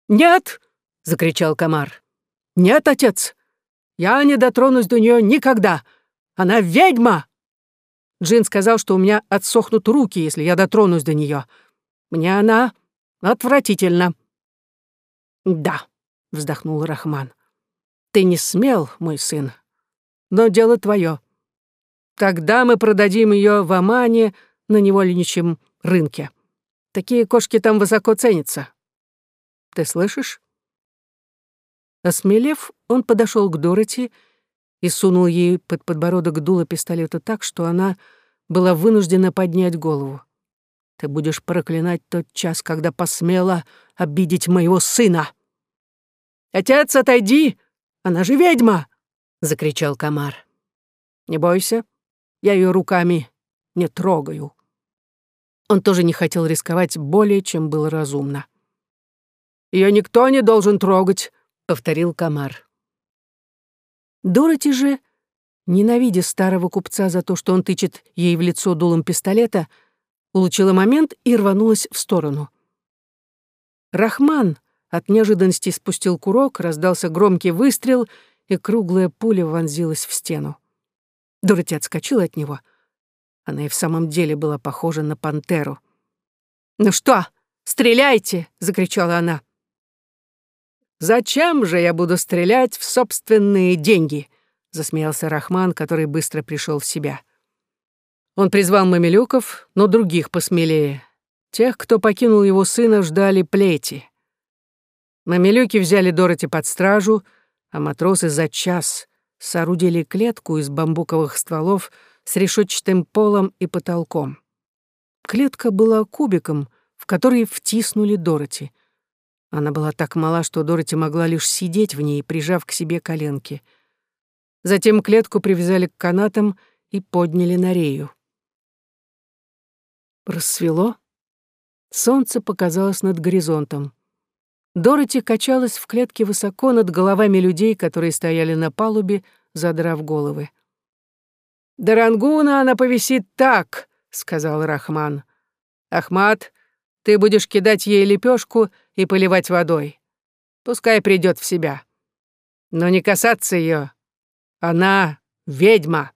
«Нет!» — закричал комар. «Нет, отец! Я не дотронусь до нее никогда! Она ведьма!» Джин сказал, что у меня отсохнут руки, если я дотронусь до нее. Мне она отвратительна. «Да», — вздохнул Рахман. «Ты не смел, мой сын, но дело твое. Тогда мы продадим ее в Омане на невольничьем рынке. Такие кошки там высоко ценятся. Ты слышишь?» Осмелев, он подошел к Дороти и сунул ей под подбородок дуло пистолета так, что она была вынуждена поднять голову. «Ты будешь проклинать тот час, когда посмела обидеть моего сына!» «Отец, отойди! Она же ведьма!» — закричал комар. «Не бойся, я ее руками не трогаю». Он тоже не хотел рисковать более, чем было разумно. Ее никто не должен трогать», — повторил комар. Дороти же, ненавидя старого купца за то, что он тычет ей в лицо дулом пистолета, улучила момент и рванулась в сторону. Рахман от неожиданности спустил курок, раздался громкий выстрел, и круглая пуля вонзилась в стену. Дороти отскочила от него. Она и в самом деле была похожа на пантеру. «Ну что, стреляйте!» — закричала она. «Зачем же я буду стрелять в собственные деньги?» — засмеялся Рахман, который быстро пришел в себя. Он призвал мамилюков, но других посмелее. Тех, кто покинул его сына, ждали плети. Мамилюки взяли Дороти под стражу, а матросы за час соорудили клетку из бамбуковых стволов с решетчатым полом и потолком. Клетка была кубиком, в который втиснули Дороти — она была так мала, что Дороти могла лишь сидеть в ней, прижав к себе коленки. Затем клетку привязали к канатам и подняли на рею. Рассвело. Солнце показалось над горизонтом. Дороти качалась в клетке высоко над головами людей, которые стояли на палубе, задрав головы. «До Рангуна она повисит так», — сказал Рахман. «Ахмат, ты будешь кидать ей лепешку и поливать водой. Пускай придет в себя. Но не касаться ее. Она ведьма.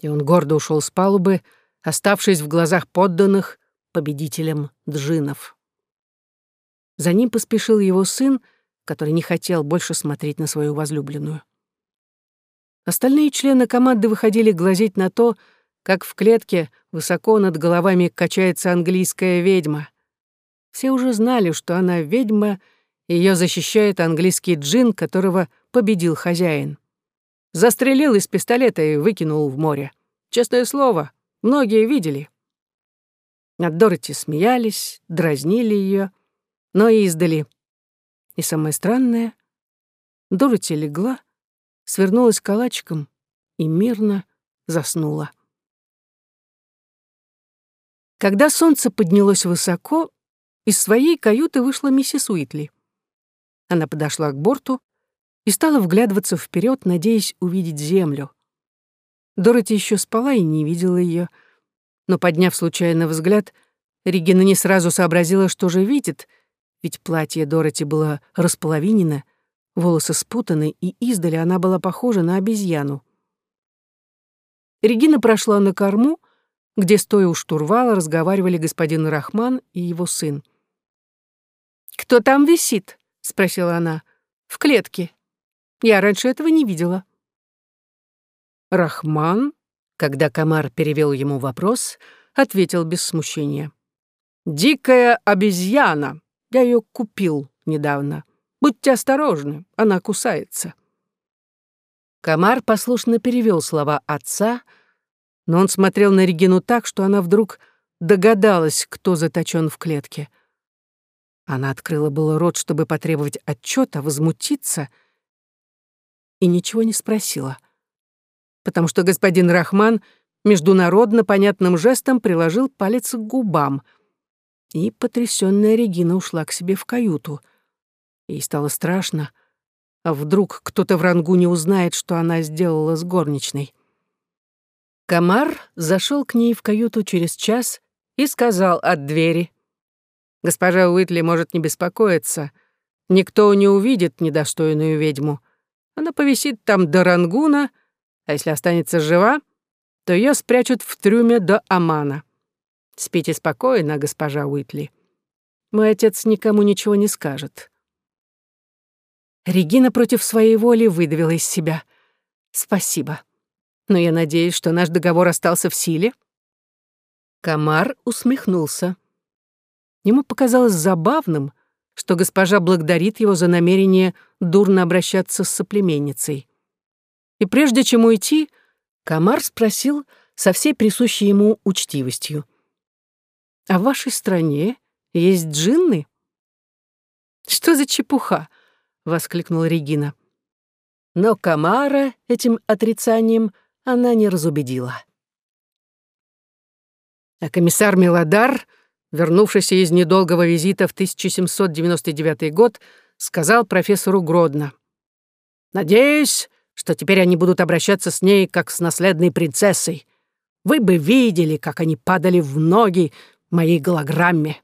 И он гордо ушел с палубы, оставшись в глазах подданных победителем джинов. За ним поспешил его сын, который не хотел больше смотреть на свою возлюбленную. Остальные члены команды выходили глазеть на то, как в клетке высоко над головами качается английская ведьма. Все уже знали, что она ведьма, и ее защищает английский джин, которого победил хозяин. Застрелил из пистолета и выкинул в море. Честное слово, многие видели. Над Дороти смеялись, дразнили ее, но и издали. И самое странное, Дороти легла, свернулась калачиком и мирно заснула. Когда солнце поднялось высоко, из своей каюты вышла миссис Уитли. Она подошла к борту и стала вглядываться вперед, надеясь увидеть землю. Дороти еще спала и не видела ее, но, подняв случайно взгляд, Регина не сразу сообразила, что же видит, ведь платье Дороти было располовинено, волосы спутаны, и издали она была похожа на обезьяну. Регина прошла на корму, где, стоя у штурвала, разговаривали господин Рахман и его сын. «Кто там висит?» — спросила она. «В клетке. Я раньше этого не видела». Рахман, когда комар перевел ему вопрос, ответил без смущения. «Дикая обезьяна. Я ее купил недавно. Будьте осторожны, она кусается». Комар послушно перевел слова отца — но он смотрел на Регину так, что она вдруг догадалась, кто заточен в клетке. Она открыла было рот, чтобы потребовать отчета, возмутиться, и ничего не спросила. потому что господин Рахман международно понятным жестом приложил палец к губам. И потрясённая Регина ушла к себе в каюту. Ей стало страшно. А вдруг кто-то в рангу не узнает, что она сделала с горничной? Комар зашел к ней в каюту через час и сказал от двери. «Госпожа Уитли может не беспокоиться. Никто не увидит недостойную ведьму. Она повисит там до рангуна, а если останется жива, то ее спрячут в трюме до Амана. Спите спокойно, госпожа Уитли. Мой отец никому ничего не скажет. Регина против своей воли выдавила из себя. «Спасибо. Но я надеюсь, что наш договор остался в силе?» Комар усмехнулся. Ему показалось забавным, что госпожа благодарит его за намерение дурно обращаться с соплеменницей. И прежде чем уйти, Комар спросил со всей присущей ему учтивостью. «А в вашей стране есть джинны?» «Что за чепуха?» — воскликнула Регина. Но Камара этим отрицанием она не разубедила. А комиссар Мелодар, вернувшийся из недолгого визита в 1799 год, сказал профессору Гродно. «Надеюсь, что теперь они будут обращаться с ней, как с наследной принцессой. Вы бы видели, как они падали в ноги моей голограмме».